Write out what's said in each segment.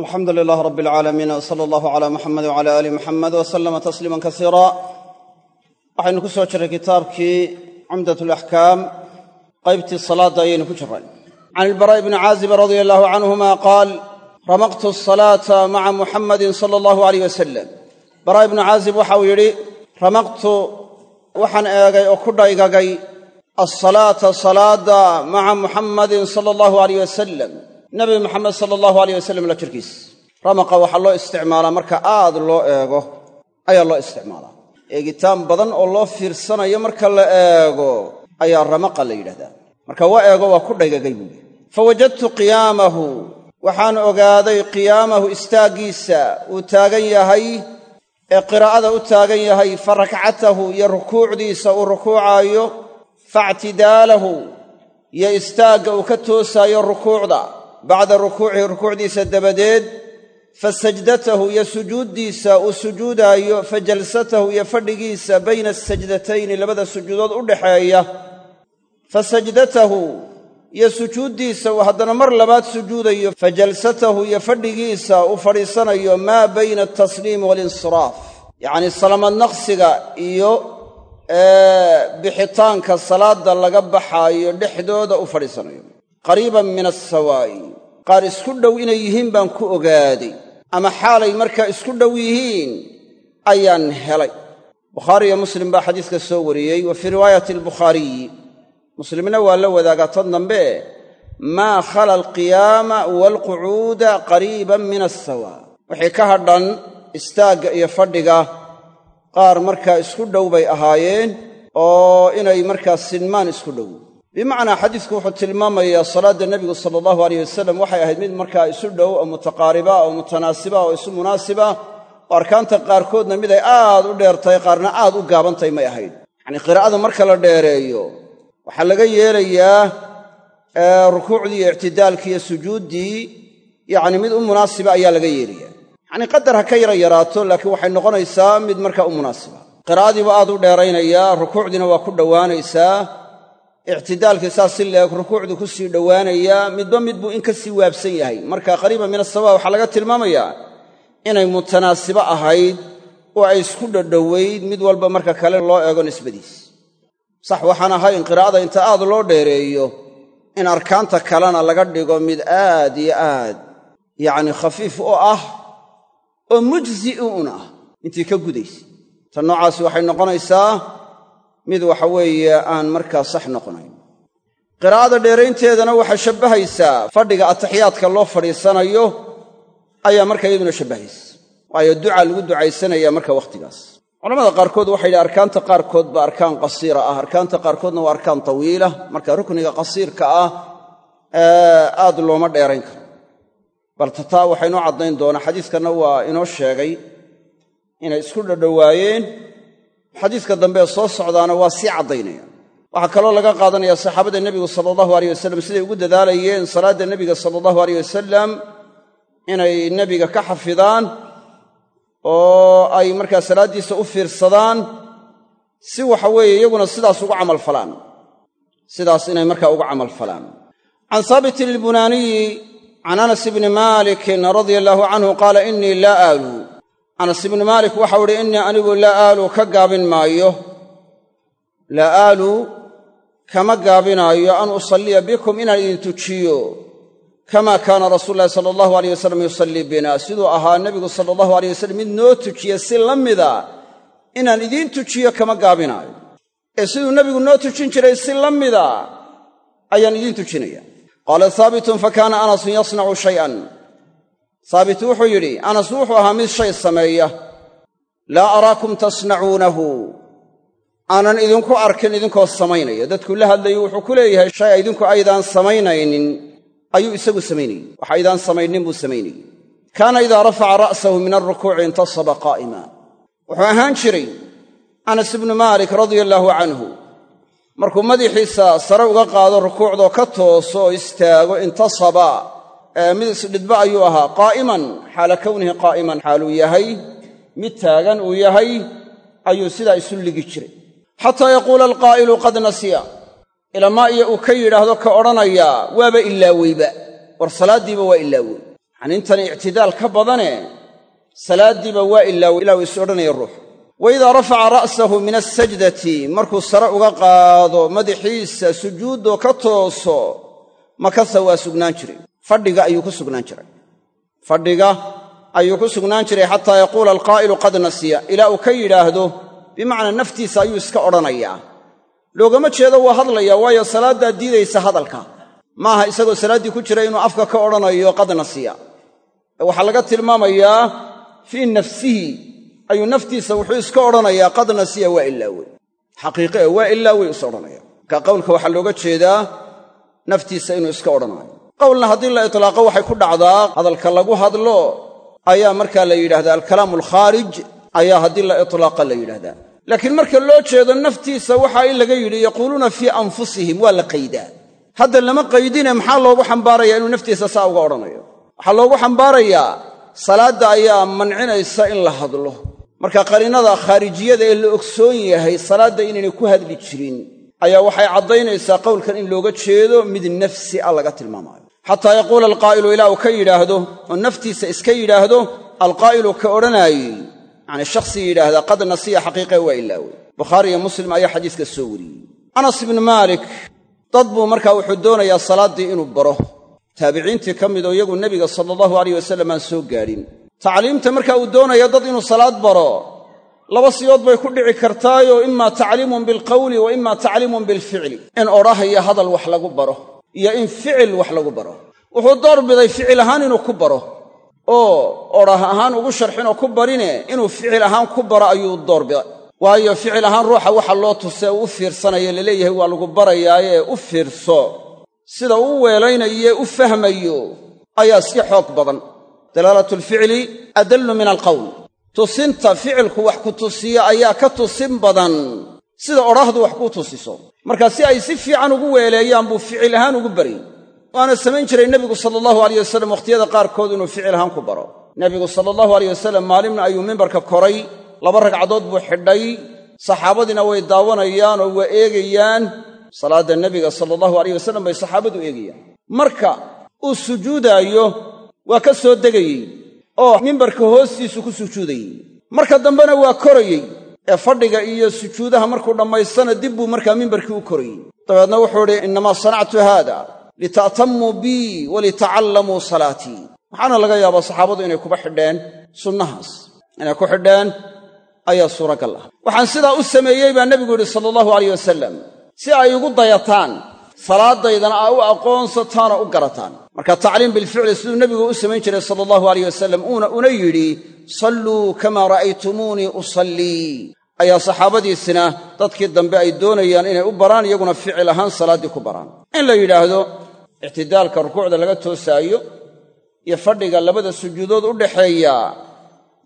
alxamdu lilaah rab alcaalamiin w sala allahu cala muxamed wcala aali muxamed w salama tasliima kasiira waxaynu ku soo jirray kitaabkii cumdat alaxkaam qaybtii salaadda ayaynu ku jirray. Can ilbaraa'i bni caazib radia allahu canhuma qaal ramaqtu asalaata maca muxamadin sala allahu aleyh wasalam baraa'i bnu caazib waxauu yidhi ramaqtu waxaan eegay oo ku dhaygagay alsalaata salaadda maca muxamadin sala allahu aleyh nabi moxamed sala allahu aleyh wasalam la jirkiis ramaqa waxaa loo isticmaalaa marka aad loo eego. Ayaa loo isticmaalaa. Eegitaan badan oo loo fiirsanayo marka la eego ayaa ramaqa la yidhahdaa. Marka waa eego waa ku dhaygagay buuhi fa wajadtu qiyaamahu. Waxaan ogaaday qiyaamahu istaaggiisa uu taagan yahay ee qiraa'ada u taagan yahay. Fa rakcatahu iyo rukuucdiisa uu rukuucaayo. Faictidaalahu iyo istaagga uu ka toosaayo rukuucda bacda rukuucihi rukuucdiisa dabadeed fa sajdatahu iyo sujuuddiisa uu sujuudaayo fa jalsatahu iyo fadhigiisa bayna asajdatayni labada sujuudood u dhaxeeya. Fa sajdatahu iyo sujuuddiisa uu haddana mar labaad sujuudayo fa jalsatahu iyo fadhigiisa uu fadhiisanayo maa bayna altasliimi waalinsiraaf yacnii salamad naqsiga iyo bixitaanka salaadda laga baxaayo dhexdooda u fadhiisanayo qariiban min assawaa'i qaar isku dhow inay yihiin baan ku ogaaday ama xaalay markaa isku dhow yihiin ayaan helay. Bukhaari iyo muslim baa xadiiska soo wariyey wa fii riwaayati albukhaariyi muslimna waa la wadaagaa tan dambe maa khala alqiyaama waalqucuuda qariiban min assawaa wixii ka hadhan istaagga iyo fadhiga qaar markaa isku dhow bay ahaayeen oo inay markaa sinmaan isku dhow bimacnaa xadiisku wuxuu tilmaamayaa salaadda nebigu sala allahu aleyh wasalam waxay ahayd mid markaa isu dhow oo mutaqaariba oo mutanaasiba oo isu munaasiba. Oo arkaanta qaarkoodna mid ay aad u dheertahay qaarna aad u gaabantahay may ahayd. Yacnii qiraa'ada marka la dheereeyo waxaa laga yeelayaa rukuucdii iyo ictidaalkii iyo sujuuddii yacni mid u munaasiba ayaa laga yeelaya yacnii qadar ha ka yara yaraato laakiin waxay noqonaysaa mid markaa u munaasiba. Qiraa'adiiba aad u dheeraynayaa rukuucdiina waa ku dhowaanaysaa ictidaalkii saas si leeg rukuucdu ku sii dhowaanayaa midba mid buu in ka sii waabsan yahay. Marka qariiban min asawa waxaa laga tilmaamayaa inay mutanaasibo ahayd oo ay isku dhodhowayd mid walba marka kale loo eego nisbadiis. Sax waxaan ahayn qiraa'ada inta aad loo dheereeyo in arkaanta kalena laga dhigo mid aad iyo aad yacni khafiif u ah oo mujzi'u un ah. Intii ka gudaysa. Ta noocaasi waxay noqonaysaa mid waxa weeye aan markaa sax noqonayn. Qiraa'ada dheeraynteedana waxay shabbahaysaa fadhiga ataxiyaadka loo fadhiisanayo ayaa marka iyaduna shabbahaysa waayo ducaa lagu ducaysanaya marka wakhtigaas culamada qaarkood waxay yidhi arkaanta qaarkood ba arkaan qasiira ah. Arkaanta qaarkoodna waa arkaan tawiila. Marka rukniga qasiirka ah aad looma dheerayn karo. Bal tataa waxaa inoo caddayn doonaa xadiiskanna waa inoo sheegay inay isku dhodhowaayeen xadiiska dambe soo socdaana waa sii caddaynaya. Waxaa kaloo laga qaadanaya saxaabada nebigu sala allahu aleyh wasalam siday ugu dadaalayeen salaadda nebiga sala allahu aleyh wasalam inay nebiga ka xafidaan oo ay markaa salaaddiisa u fiirsadaan si waxa weeye iyaguna sidaas ugu camalfalaan sidaas inay markaa uga camalfalaan can haabitin ilbunaaniyi can anas ibni maalikin radia allaahu canhu qaala innii laa aalu anas ibnu maalik waxau idhi innii anigu laa aalu ka gaabin maayo. Laa aalu kama gaabinaayo an usalliya bikum inaan idin tujiyo. Kama kaana rasuulu ulahi sala allahu aleyh wasalam yusallii bina. Siduu ahaa nebigu sala allahu aleyh wasalam mid noo tujiya si la mida inaan idiin tujiyo kama gaabinaayo. Ee siduu nebigu noo tujin jiray si la mida ayaan idiin tujinaya. Qaala haabitun fa kaana anasun yasnacu shay'an haabit wuxuu yidhi anas wuxuu ahaa mid shay sameeya. Laa araakum tasnacuunahu. Aanan idinku arkin idinkoo samaynaya. Dadkuu la hadlayo wuxuu ku leeyahay shay idinku aydaan samaynaynin. Ayuu isagu samaynayey wax aydaan samaynin buu samaynayey kaana idaa rafaca ra'sahu min alrukuuci intasaba qaa'ima. Wuxuu ahaan jiray anas ibnu maalik radia allaahu canhu. Markuu madaxiisa sare uga qaado rukuucdoo ka tooso oo istaago intasaba mid isdhidba ayuu ahaa. Qaa'iman xaala kownihi qaa'iman xaaluu yahay. Mid taagan uu yahay ayuu sidaa isu ligi jiray. Xataa yaquula alqaa'ilu qad nasiya. Ilamaa iyo uu ka yidhaahdo ka odhanayaa waaba ilaaweyba war salaaddiiba waa ilaawey yacni intani ictidaal ka badane salaaddiiba waa ilaawo ilaa uu is odhanaya ruux. Wa idaa rafaca ra'sahu min asajdati markuu sare uga qaado madaxiisa sujuuddoo ka tooso makasa waa sugnaan jiray fadhiga ayuu ku sugnaan jiray. Fadhiga ayuu ku sugnaan jiray xataa yaquula alqaa'ilu qad nasiya. Ilaa uu ka yidhaahdo bimacnaa naftiisa ayuu iska odhanayaa. Loogama jeedo waa hadlayaa waayo salaaddaa diidaysa hadalka. Maaha isagoo salaaddii ku jira inuu afka ka odhanayo qad nasiya. Waxaa laga tilmaamayaa fii nafsihi ayuu naftiisa wuxuu iska odhanayaa qad nasiya waa ilaawey. Xaqiiqe waa ilaawey is odhanaya marka qowlka waxaa looga jeedaa naftiisa inuu iska odhanaayo qowlna haddii la itlaaqo waxay ku dhacdaa hadalka lagu hadlo ayaa markaa la yidhahdaa alkalaamu alkhaarij ayaa haddii la itlaaqa la yidhahdaa laakiin marka loo jeedo naftiisa waxaa in laga yidhi yaquuluuna fii anfusihim waa la qaydaa. Hadda lama qaydine maxaa loogu xambaarayaa inuu naftiisa saa uga odhanayo? Waxaa loogu xambaarayaa salaadda ayaa mancinaysa in la hadlo. Marka qariinada khaarijiyada ee la ogsoon yahay salaadda inaynay ku hadli jirin ayaa waxay caddaynaysaa qowlkan in looga jeedo mid nafsi a laga tilmaamaayo xataa yaquula alqaa'ilu ilaa uu ka yidhaahdo oo naftiisa iska yidhaahdo alqaa'ilu ka odhanaayey. Yacnii shakhsigii yidhaahdaa qad nasiya xaqiiqe waa ilaawey bukhaari iyo muslim ayaa xadiiska soo wariyey. Anas ibnu maalik dad buu markaa wuxuu doonayaa salaaddii inuu baro. Taabiciintii ka midoo iyagu nebiga sala allahu alayh wasallam aan soo gaadhin. Tacliimta marka uu doonaya dad inuu salaad baro. Laba siyood bay ku dhici kartaayoo imaa tacliimun bilqawli wa imaa tacliimun bilficli in odhahaya hadal wax lagu baro iyo in ficil wax lagu baro. Wuxuu doorbiday ficil ahaan inuu ku baro. Oo odhah ahaan ugu sharxinoo ku barine inuu ficil ahaan ku baro ayuu doorbiday waayo ficil ahaan ruuxa waxa loo tusee uu u fiirsanayo la leeyahay waa lagu barayaayee u fiirso. Sida uu weelaynayoe u fahmayo ayaa si xoog badan. Dalaalatulficli adallu min alqawl. Tusinta ficilku wax ku tusiyo ayaa ka tusin badan sida odhahdu wax kuu tusiso. Marka si ay si fiican ugu weeleeyaan buu ficil ahaan ugu baryey waana samayn jiray nebigu sala allahu aleyh wasalam wakhtiyada qaarkood inuu ficil ahaan ku baro. Nebigu sala allahu aleyh wasalam maalimna ayuu mimbarka koray laba ragcadood buu xidhay saxaabadiina way daawanayaan oo waa eegayaan. Salaadda nebiga sala allahu aleyh wasalam bay saxaabadu eegayaan. Marka uu sujuudaayo waa ka soo degayey oo mimbarka hoostiisu ku sujuudayey. Marka dambena waa korayey ee fadhiga iyo sujuudaha markuu dhammaystana dib buu markaa mimbarkii u korayey dabeedna wuxuu idhi innamaa sanactu haada lita'tammuu bii walitacallamuu salaatii. Waxaana laga yaabaa saxaabadu inay kuba xidheen sunnahaas. Inay ku xidheen ayaa suuragal ah. Waxaan sidaa u sameeyey baa nebigu yidhi sala allahu alayh wasalam si ay igu dayataan salaadaydana aa u aqoonsataana u garataan. Marka tacliim bilficli siduu nebigu u samayn jiray sala allahu alayh wasalam uuna una yidhi salluu kamaa ra'aytumuunii usallii ayaa saxaabadiisina dadkii dambe ay doonayaan inay u baraan iyaguna ficil ahaan salaaddii ku baraan. In la yidhaahdo ictidaalka rukuucda laga toosaayo iyo fadhiga labada sujuudood u dhaxeeya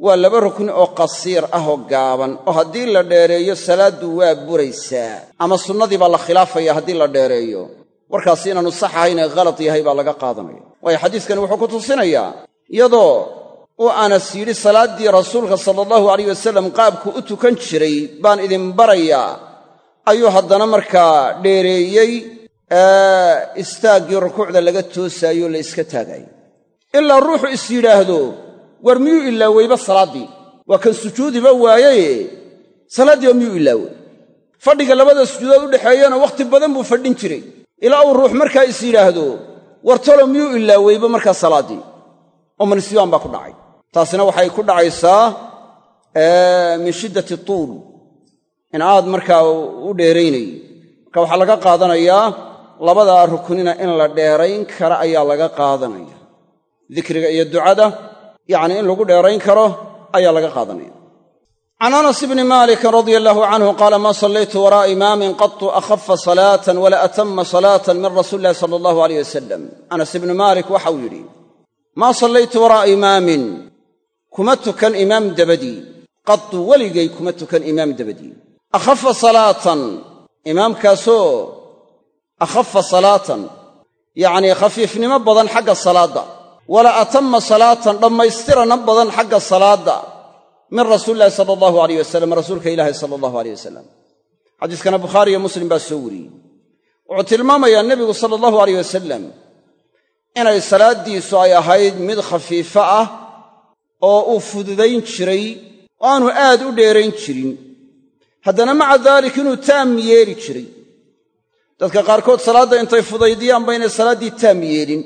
waa laba rukni oo qasiir ah oo gaaban oo haddii la dheereeyo salaaddu waa buraysaa. Ama sunnadii baa la khilaafaya haddii la dheereeyo. Warkaasi inaanu sax ahaynee khalad yahay baa laga qaadanaya. Waayo xadiiskani wuxuu ku tusinayaa iyadoo uu anas yidhi salaaddii rasuulka sala allahu alayh wasalam qaabku u tukan jiray baan idin barayaa. Ayuu haddana markaa dheereeyey istaaggii rukuucda laga toosaayo la iska taagaayo ilaa ruuxu is yidhaahdo war miyuu ilaaweyba salaaddii? Waa kan sujuudiba waayaye. Salaaddiiba miyuu ilaawey fadhiga labada sujuudood u dhexeeyana wakhti badan buu fadhin jiray. Ilaa uu ruux markaa is yidhaahdo war tolo miyuu ilaaweyba markaa salaaddii? Oo manisiyaan baa ku dhacay taasina waxay ku dhacaysaa min shiddati tuul. In aad markaa u dheeraynayey marka waxaa laga qaadanayaa labadaa ruknina in la dheerayn kara ayaa laga qaadanaya. Dikriga iyo ducada yacni in lagu dheerayn karo ayaa laga qaadanaya. Can anas bni maalikin radia allaahu canhu qaala maa sallaytu waraa'a imaamin qatu akhafa salaatan wala atama salaatan min rasuuli illahi sala allahu aleyh wasalam anas ibni maalik waxau yidhi maa sallaytu imaamin kuma tukan imaam dabadii. Qatu weligay kuma tukan imaam dabadii. Akhafa salaatan. Imaamkaasoo akhafa salaatan. Yacnii khafiifnimo badan xagga salaadda. Wala atama salaatan dhammaystirana badan xagga salaadda. Min rasuuli illahi sala allahu aleyh wasalam rasuulka ilaahi sala allahu aleyh wasalam xadiiskana bukhaari iyo muslim baa soo wariyey. Wuxuu tilmaamayaa nebigu sala allahu aleyh wasalam inay salaaddiisu ay ahayd mid khafiifo ah oo uu fududayn jiray oo aanu aad u dheerayn jirin. Haddana maca daalik inuu taam yeeli jiray. Dadka qaarkood salaadda intay fudaydiyaan ba inay salaaddii taam yeelin.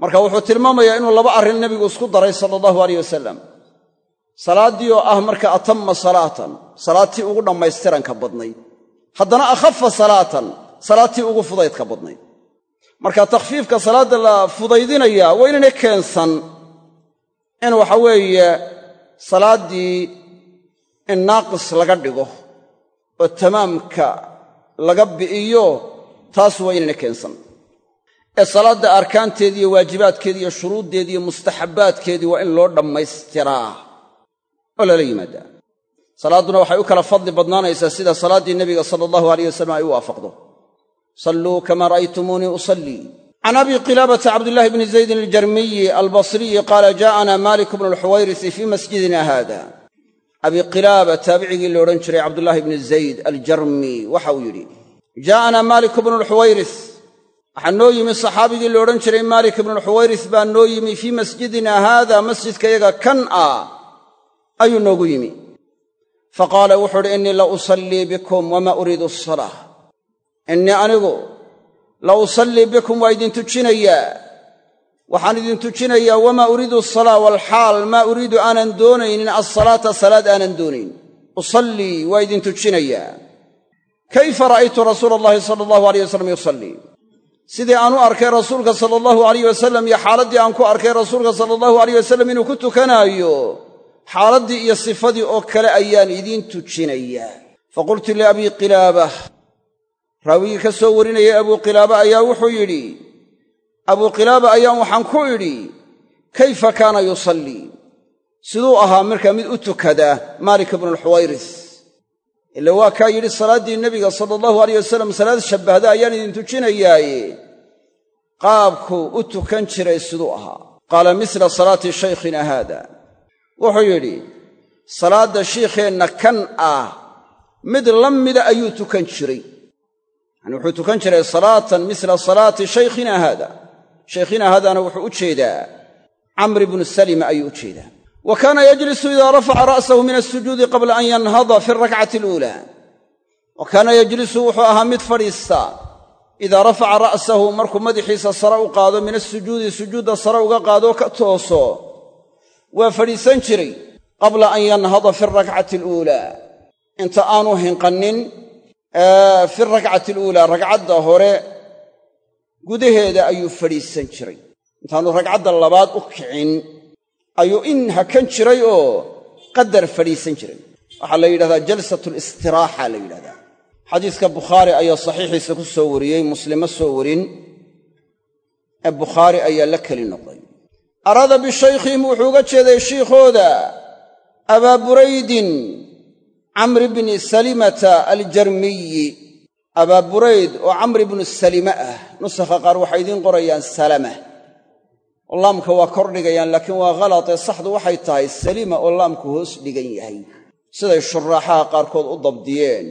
Marka wuxuu tilmaamayaa inuu laba arrin nebigu isku daray sala allahu aleyh wasalam salaaddii oo ah marka atamma salaatan salaadtii ugu dhammaystiranka badnayd. Haddana akhafa salaatan salaadtii ugu fudaydka badnayd. Marka takhfiifka salaadda la fudaydinayaa waa inaynay keensan in waxa weeye salaaddii in naaqis laga dhigo oo tamaamka laga bi'iyo taas waa inayna keensan. Ee salaadda arkaanteedii iyo waajibaadkeedii iyo shuruuddeedii iyo mustaxabbaadkeedii waa in loo dhammaystiraa oo lala yimaadaa salaadduna waxay u kala fadli badnaanaysaa sida salaaddii nebiga sala allahu alayh wasalam ay u waafaqdo. Salluu kamaa ra'aytumuunii usallii can abi qilaabata cabdillaahi bni zaydin aljarmiyi albasriyi qaala jaa'ana malik bnu alxuwayrisi fii masjidina haada abi qilaaba taabicigii la odhan jiray cabdullaahi bni zayd aljarmi waxa uu yidhi jaa'ana maalik bnu alxuwayris waxaa noo yimi saxaabigii la odhan jiray maalik ibnu alxuwayris baa noo yimi fii masjidina haada masjidkayaga kan ah ayuu noogu yimi fa qaala wuxuu uhi innii la usallii uriidu asalaa la usallii bikum waa idin tujinayaa waxaan idin tujinayaa wamaa uriidu asalaa waalxaal maa uriidu aanan doonaynin alsalaata salaad aanan doonayn. Usallii waa idin tujinayaa kayfa ra'aytu rasuula allahi sala allahu aleyh wasalam yusallii sidii aan u arkay rasuulka sala allahu alayh wasalam iyo xaaladdii aan ku arkay rasuulka sala allahu alayh wasalam inuu ku tukanaayo? Xaaladdii iyo sifadii oo kale ayaan idiin tujinayaa faqultu liabii qilaabah raawigii ka soo warinayay abuu qilaaba ayaa wuxuu yidhi abuu qilaaba ayaan waxaan ku idhi kayfa kaana yusallii siduu ahaa markaa mid u tukada maalik ibnu alxuwayris ila waa kaa yidhi salaaddii nebiga sala allahu alayh wasalam salaad shabbahda ayaan idin tujinayaaye qaabkuu u tukan jiray siduu ahaa. Qaala misla salaati shaykhina haada. Wuxuu yidhi salaadda shiikheenna kan ah mid la mida ayuu tukan jiray yacani wuxuu tukan jiray salaatan misla salaati shaykhina haada shaykhina haadana wuxuu u jeedaa. Camri bnu salima ayuu u jeedaa. Wa kaana yajlisu idaa rafaca ra'sahu min asujuudi qabla an yanhada fi alrakcati aluulaa. Wa kaana yajlisu wuxuu ahaa mid fadhiista. Idaa rafaca ra'sahu markuu madaxiisa sare u qaado min asujuudi sujuudda sare uga qaadoo ka tooso. Waa fadhiisan jiray qabla an yanhada fi alrakcati aluulaa. Inta aanu hinqannin fi alrakcati aluulaa ragcadda hore gudaheeda ayuu fadhiisan jiray. Intaanu ragcadda labaad u kicin ayuu in hakan jiray oo qadar fadhiisan jiray. Waxaa la yidhahdaa jalsat listiraaxa la yidhahdaa. Xadiiska bukhaari ayaa saxiixiisa ku soo wariyey muslima soo warin. Ee bukhaari ayaa la keli noqday. Araada bishaykhihim wuxuu uga jeeday shiikhooda abaa buraydin camri bni salimata aljarmiyi abaa burayd oo camri bnu salime ah nusakha qaar waxay idiin qorayaan salama. Oo laamka waa kor dhigayaan laakiin waa khalatee saxdu waxay tahay salima oo laamku hoos dhigan yahay. Siday shuraaxaha qaarkood u dabdiyeen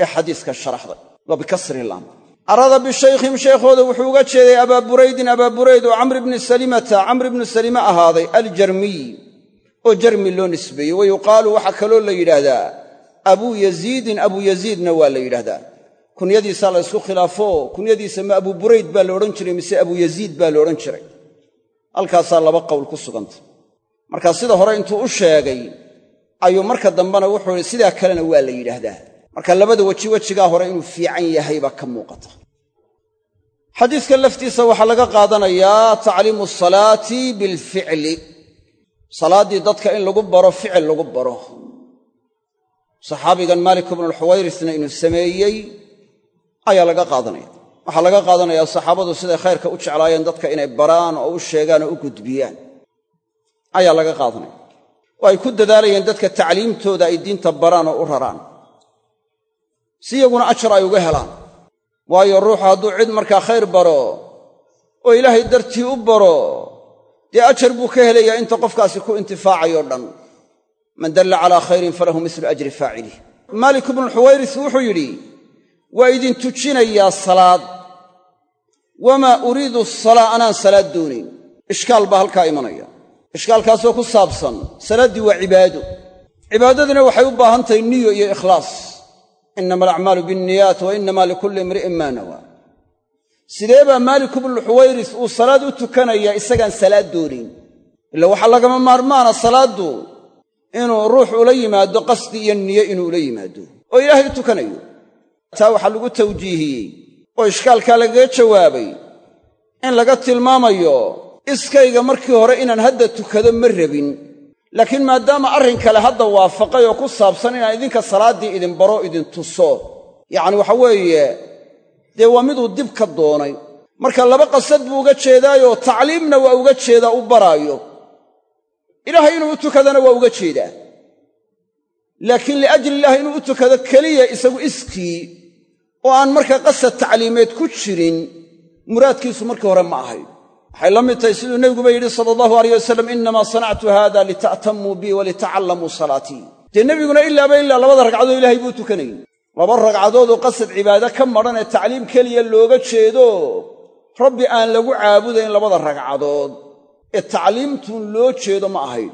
ee xadiiska sharaxday waa bikasri laam. Arada bishaykhim sheekhooda wuxuu uga jeeday abaa buraydin abaa burayd oo camri bni salimata camri bnu salime ahaaday aljarmiy oo jarmi loo nisbeeyey wa yuqaalu waxaa kaloo la yidhaahdaa abuu yaziidin abuu yaziidna waa la yidhahdaa kunyadiisaa la ysku khilaafo kunyadiisa ma abuu burayd baa la odhan jiray mise abuu yaziid baa la odhan jiray. Halkaasaa laba qowl ku sugantay marka sida hore intuu u sheegay ayuu marka dambena wuxuu ihi sidaa kalena waa la yidhaahdaa. Marka labada weji wejigaa hore inuu fiican yahay baa ka muuqata. Xadiiska laftiisa waxaa laga qaadanayaa tacliimu salaati bilficli salaaddii dadka in lagu baro ficil lagu baro. Saxaabigan maalik ibnualxuwayrisna inuu sameeyey ayaa laga qaadanaya. Waxaa laga qaadanayaa saxaabadu siday khayrka u jeclaayeen dadka inay baraan oo u sheegaan oo u gudbiyaan. Ayaa laga qaadanaya. Oo ay ku dadaalayeen dadka tacliimtooda ay diinta baraan oo u raraan. Si iyaguna ajar ay uga helaan. Waayo ruuxu hadduu cid markaa khayr baro oo ilaahay dartii u baro dee ajar buu ka helayaa inta qofkaasi ku intifaacayoo dhan. Man dalla calaa khayrin falahu mislu ajri faacilih maalik ibnuxuwayris wuxuu yidhi waa idin tujinayaa salaad. Wamaa uriidu asalaa anaan salaad doonayn ishkaal baa halkaa imanaya. Ishkaalkaasoo ku saabsan salaaddii waa cibaado. Cibaadaduna waxay u baahan tahay niyo iyo ikhlaas. Innama alacmaalu bianniyaat wa innama likulli imri'in maa nawaa sidee baa maaliku bnuxuwayris uu salaad u tukanayaa isagaan salaad doonayn ila waxaa lagama maarmaana salaaddu inuu ruux ula yimaado qasdi iyo niyo inuu ula yimaado. Oo ilaahay u tukanayo. Taa waxaa lagu tawjiihiyey. Oo ishkaalkaa lagaga jawaabay. In laga tilmaamayo iskayga markii hore inaan hadda tukado ma rabin. Laakiin maadaama arrin kale hadda waafaqay oo ku saabsan inaan idinka salaaddii idin baro idin tuso. Yacni waxa weeye dee waa miduu dib ka doonay. Marka laba qasad buu uga jeedaayoo tacliimna waa uga jeedaa u baraayo. Ilaahay inuu u tukadana waa uga jeedaa. Laakiin liajli illahi inuu u tukado keliya isagu iskii oo aan markaa qasad tacliimeed ku jirin muraadkiisu markii hore ma ahayn waxay la mid tahay siduu nebiguba yidhi sala allahu alayh wasalam innamaa sanactu haada lita'tamuu bii walitacallamuu salaatii. Dee nebiguna ilaaba ilaa labada ragcadood ilaahay buu tukanayey laba ragcadood oo qasad cibaade ka madhan ee tacliim keliya looga jeedo rabbi aan lagu caabudayn labada ragcadood. Ee tacliimtuun loo jeedo ma ahayn.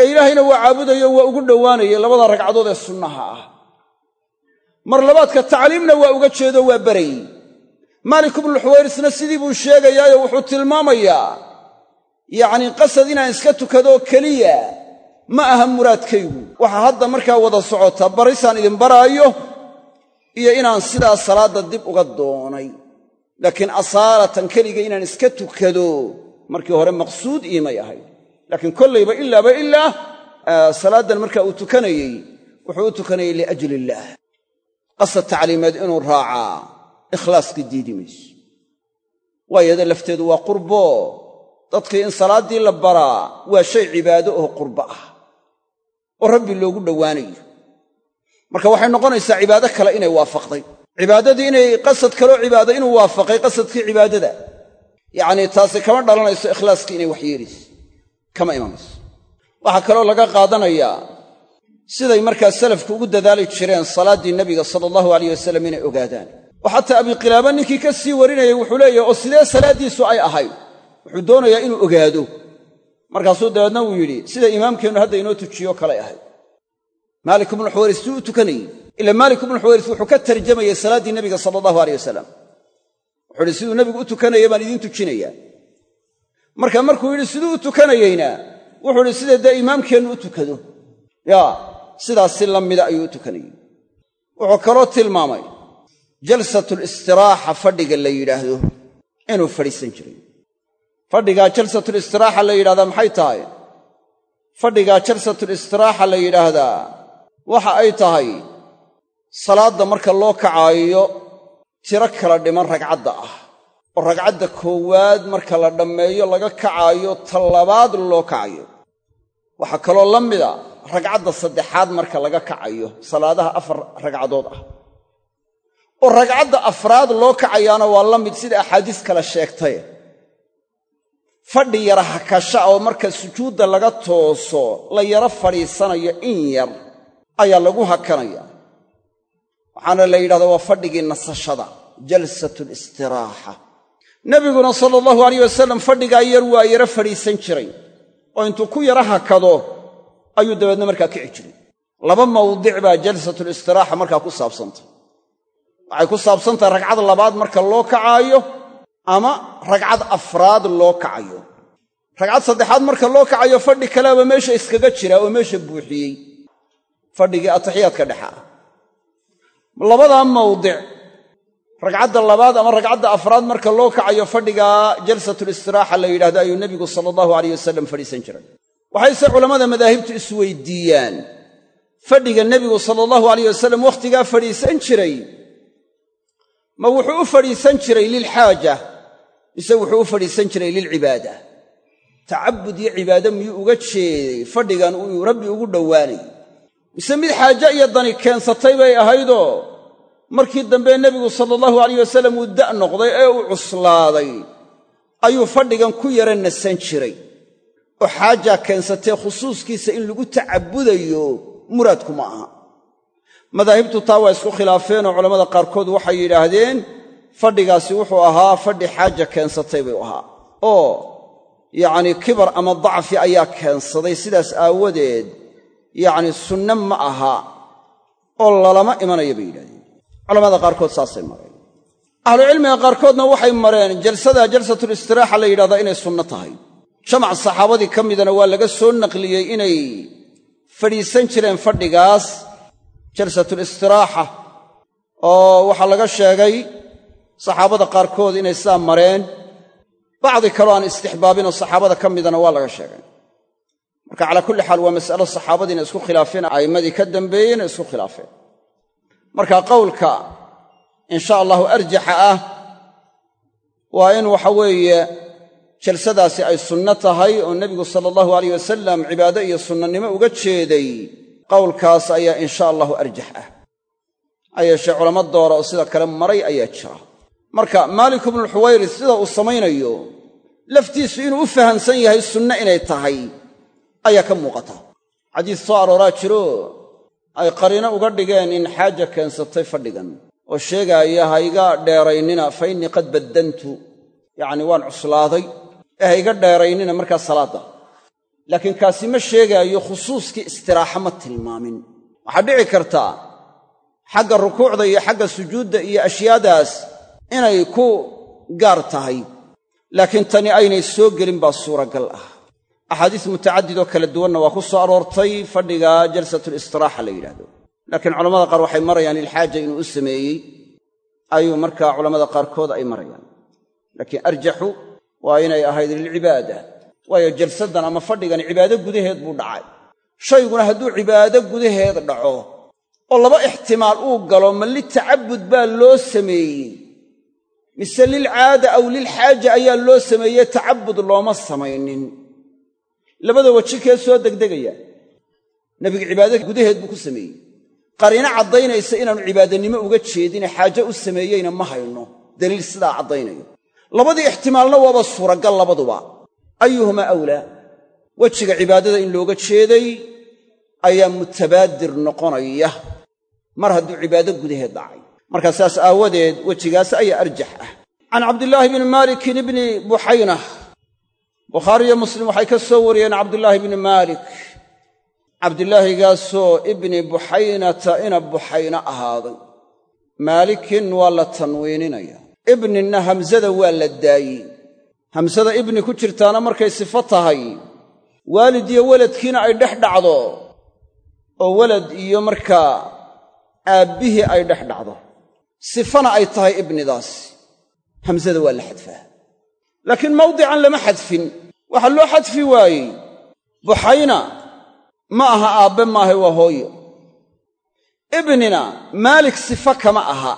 Ee ilaahayna waa caabudayo waa ugu dhowaanayay labada ragcadood ee sunnaha ah. Mar labaadka tacliimna waa uga jeedo waa barayey maalik ibnuxuwayrisna sidii buu sheegayaayo wuxuu tilmaamayaa yacnii qasad inaan iska tukadoo keliya ma aha muraadkaygu. Waxaa hadda markaa wada socotaa barisaan idin baraayo iyo inaan sidaa salaadda dib uga doonay. Laakiin asaalatan keliga inaan iska tukado markii hore maqsuud iimay ahayd. Laakiin kollayba ilaaba ilaa salaaddan markaa uu tukanayey wuxuu u tukanayay liajli illaah qasad tacliimeed inuu raacaa ikhlaaskii diidi mayso. Waayada lafteedu waa qurbo. Dadkii in salaaddii la baraa waa shay cibaado oo qurbo ah oo rabbi loogu dhowaanayo marka waxay noqonaysaa cibaado kale inay waafaqday. Cibaadadii inay qasad kaloo cibaado inuu waafaqay qasadkii cibaadada. Yacnii taasi kama dhalanayso ikhlaaskii inay waxyeelayso kama imanayso waxaa kaloo laga qaadanayaa siday markaa salafku ugu dadaali jireen salaaddii nebiga sala allahu alayh wasalam inay ogaadaan. Oo xataa abiqilaaba ninkii ka sii warinayay wuxuu leeyahy oo sidee salaaddiisu ay ahayd? Wuxuu doonayaa inuu ogaado markaasuu dabeedna uu yidhi sida imaamkeennu hadda inoo tujiyo kalay ahayd. Maalik ibnu xuwayris suu u tukanayey. Ila maalik ibnu xuwayris wuxuu ka tarjamayey salaaddii nebiga sala allahu aleyh wasalam wuxuu yidhi siduu nebigu u tukanayay baan idiin tujinayaa marka markuu yidhi siduu u tukanayeyna wuxuu idhi sida dee imaamkeennu u tukado. Yaa sidaas si la mida ayuu u tukanayey. Wuxuu kaloo tilmaamay jalsatulistiraaxa fadhiga la yidhaahdo inuu fadhiisan jiray fadhigaa jalsatulistiraaxa la yidhahdaa maxay tahay? fadhigaa jalsatulistiraaxa la yidhaahdaa waxa ay tahay salaadda marka loo kacaayo tiro kala dhiman ragcadda ah. oo ragcadda koowaad marka la dhammeeyo laga kacaayo ta labaad loo kacayo waxaa kaloo la mida ragcadda saddexaad marka laga kacayo salaadaha afar ragcadood ah. oo ragcadda afraad loo kacayaana waa la mid sida axaadiis kale sheegtay fadhi yara hakasha oo marka sujuudda laga tooso la yaro fadhiisanayo in yar ayaa lagu hakanaya waxaana la yidhahdaa waa fadhigii nasashada jalsatulistiraaxa nebiguna sala allahu alayh wasalam fadhigaa yar waa yaro fadhiisan jiray. Oo intuu ku yaro hakado ayuu dabeedna markaa kici jiray. Laba mawdic baa jalsatulistiraaxa markaa ku saabsantay. Waxay ku saabsantahay ragcad labaad marka loo kacaayo ama ragcad afraad loo kacayo. Ragcad saddexaad marka loo kacayo fadhi kaleaba meesha iskaga jira oo meesha buuxiyey. Fadhigii atixiyaadka dhexa. Ah labadaa mawdic. Ragcadda labaad ama ragcadda afraad marka loo kacayo fadhigaa jalsatulistiraaxa la yidhahdo ayuu nebigu sala allahu alayh wasalam fadhiisan jiray. Waxayse culammada madaahibtu isweydiiyaan. Fadhiga nebigu sala allahu alayh wasalam wakhtigaa fadhiisan jiray. Ma wuxuu u fadhiisan jiray lilxaaja mise wuxuu u fadhiisan jiray lilcibaada tacabud iyo cibaado miyuu uga jeeday? Fadhigan uu rabbi ugu dhowaanay. Mise mid xaaje iyo dani keensatay bay ahaydoo? Markii dambe nebigu sala allahu alayh wasalam uu da' noqday ee uu cuslaaday ayuu fadhigan ku yara nasan jiray. Oo xaajaa keensatee khusuuskiisa in lagu tacabudayo muraadku ma aha. Madaahibtu taa waa isku khilaafeenoo culammada qaarkood waxay yidhaahdeen fadhigaasi wuxuu ahaa fadhi xaaja keensatay buu ahaa. Oo yacnii kibar ama dacfi ayaa keensaday sidaas aawadeed yacni sunne ma aha oo lalama imanaya bay yidhahdeen culamada qaarkood saasay mareen. Ahlucilmiga qaarkoodna waxay mareen jalsada jalsatulistiraaxa la yidhahdaa inay sunno tahay. Jamac saxaabadii ka midana waa laga soo naqliyey inay fadhiisan jireen fadhigaas jalsatulistiraaxa oo waxaa laga sheegay saxaabada qaarkood inay sidaa mareen bacdi kaloo aan istixbaabinoo saxaabada ka midana waa laga sheegay. Marka calaa kulli xaal waa mas'alo saxaabadiina isku khilaafeen a'immadii ka dambeeyeyna isku khilaafeen. Marka qowlka insha allahu arjaxa ah waa in waxa weeye jalsadaasi ay sunno tahay oo nebigu sala allahu alayh wasalam cibaado iyo sunnanimo uga jeeday qowlkaas ayaa insha allahu arjax ah. Ha yeeshee doora oo sida kale maray ayaa jira marka maalik ibnuxuwayris sida uu samaynayo laftiisu inuu u fahamsan yahay sunno inay tahay ayaa ka muuqata. Xadiis soo arooraa jiro ay qariino uga dhigeen in xaaja keensatay fadhigan oo sheegaaya ha iga dheeraynina fa innii qad baddantu. Yacni waan cuslaaday ee ha iga dheeraynina markaa salaadda. Laakiin kaasi ma sheegaayo khusuuskii istiraaxa ma tilmaamin. Waxaa dhici kartaa xagga rukuucda iyo xagga sujuudda iyo ashyaadaas inay ku gaar tahay. Laakiin tani aynay soo gelin baa suuragal ah. Axaadiis mutacadidoo kala duwanna waa ku soo aroortay fadhiga jalsatulistiraaxa la yidhahdo laakiin culamada qaar waxay marayaan lilxaaja inuu u sameeyey. Ayuu markaa culammada qaarkood ay marayaan. Laakiin arjaxu waa inay ahayd lilcibaada waayo jalsadan ama fadhigan cibaado gudaheed buu dhacay. Shayguna hadduu cibaado gudaheed dhaco oo laba ixtimaal uu galo ma litacabud baa loo sameeyey mise lilcaada aw lilxaaja ayaa loo sameeyey tacabud looma samaynin. Labada weji kee soo degdegaya. Nebiga cibaado gudaheed buu ku sameeyey. Qariino caddaynaysa inaanu cibaadanimo uga jeedine xaaje u sameeyeyna ma hayno. Daliil sidaa caddaynayo. Labadii ixtimaalna waaba suuragal labaduba. Ayuhumaa awlaa? Wejiga cibaadada in looga jeeday ayaa mutabaadir noqonaya. Mar hadduu cibaado gudaheed dhacay marka saas aawadeed wejigaas ayaa arjax ah. Can cabdillaahi bni maalikin ibni buxayna. Bukhaariyo muslim waxay ka soo wariyeen cabdillaahi bni maalik. Cabdilaahigaasoo ibni buxaynata ina buxayna ahaaday. Maalikin waa la tanwiininaya ibninna hamsada waa la daayey. Hamsada ibni ku jirtaana markay sifo tahay. Waalid iyo weladkiina ay dhex dhacdo. Oo welad iyo markaa aabbihii ay dhex dhacdo sifana ay tahay ibnidaas. Hamsada waa la xadfaa. Laakiin mawdican lama xadfin. Waxaa loo xadfi waayey buxayna ma aha aabbe maahe waa hooyo. Ibnina maalik sifa kama aha.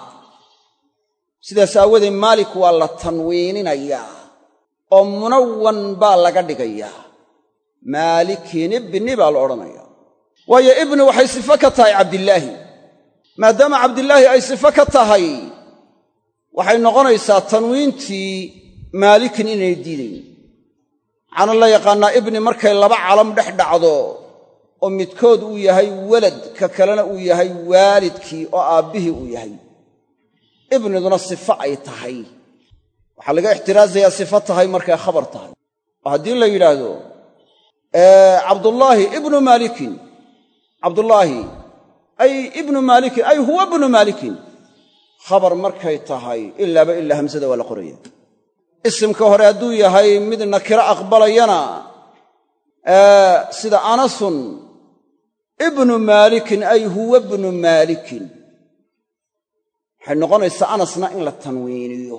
Sidaas aawadeed maalik waa la tanwiininayaa oo munawan baa laga dhigayaa. Maalikin ibni baa la odhanayaa. Waayo ibni waxay sifo ka tahay cabdillaahi maadaama cabdillaahi ay sifo ka tahay waxay noqonaysaa tanwiintii maalikin inay diidayn waxaana la yaqaannaa ibni markay laba calam dhex dhacdo oo midkood uu yahay welad ka kalena uu yahay waalidkii oo aabbihii uu yahay. Ibniduna sifo ay tahay. Waxaa laga ixtiraasayaa sifo tahay markay khabar tahay. Oo haddii la yidhaahdo cabdullaahi ibnu maalikin cabdullaahi ay ibnu maalikin ay huwa ibnu maalikin khabar markay tahay ilaaba ilaa hamsada waa la qoraya. Isimka hore hadduu yahay mid nakiro aqbalayana sida anasun ibnu maalikin ay huwa ibnu maalikin waxay noqonaysaa anasna in la tanwiiniyo.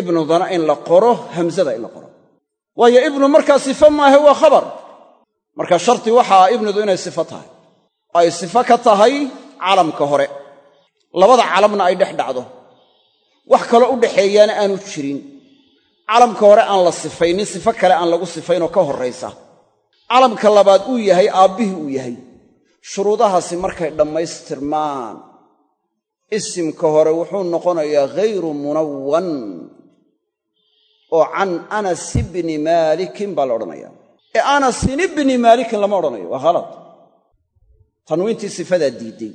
Ibnudana in la qoro hamsada in la qoro. Waayo ibnu markaa sifo maahe waa khabar. Marka sharti waxaa ibnudu inay sifo tahay ay sifo ka tahay calamka hore. Labada calamna ay dhex dhacdo. Wax kaloo u dhaxeeyaana aanu jirin. Calamka hore aan la sifaynin sifo kale aan lagu sifaynoo ka horraysa. Calamka labaad uu yahay aabbihii uu yahay. Shuruudahaasi markay dhammaystirmaan isimka hore wuxuu noqonayaa ghayru munawan oo can anas ibni maalikin baa la odhanaya ee anasin ibni maalikin lama odhanayo waa khalad tanwiintii sifadaa diidday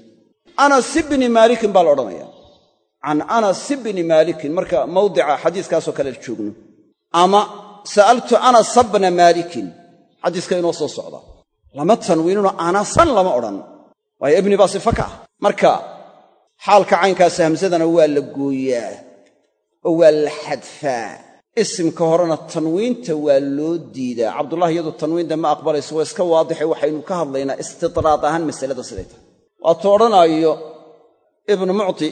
anas ibni maalikin baa la odhanaya. Can anas bni maalikin marka mawdica xadiiskaasoo kale joogno. Ama sa'altu anasa bna maalikin xadiiska inoo soo socda. Lama tanwiinino anasan lama odhan. Waayo ibni baa sifa ka ah. Marka xaalka caynkaasa hamsadana waa la gooyaa oo waa la xadfaa isimka horena tanwiinta waa loo diidaa. Cabdullahi iyadu tanwiinta ma aqbalayso waa iska waadixe waxaynu ka hadlaynaa istidraad ahaan masalada siday tahay waatuu odhanaayo ibnu mucti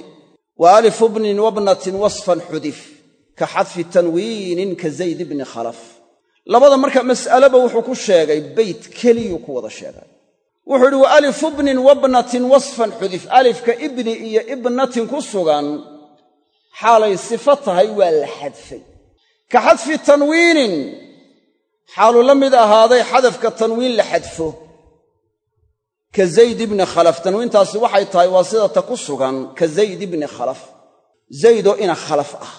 wa alifu wabnatin wasfan xudif ka xadfi tanwiinin ka zayd bni khalaf. Labada marka mas'aleba wuxuu ku sheegay beyt keliyuu ku wada sheegay. Wuxuu yidhi wa alifu wabnatin wasfan xudif. Alifka ibni iyo ibnatin ku sugan xaalay sifo tahay waa la xadfay ka xadfi tanwiinin. Xaaluu la mid ahaaday xadafka tanwiin la xadfo. Ka zayd ibni khalaf. Tanwiintaasi waxay tahay waa sida ta ku sugan ka zayd ibni khalaf. Zaydoo ina khalaf ah.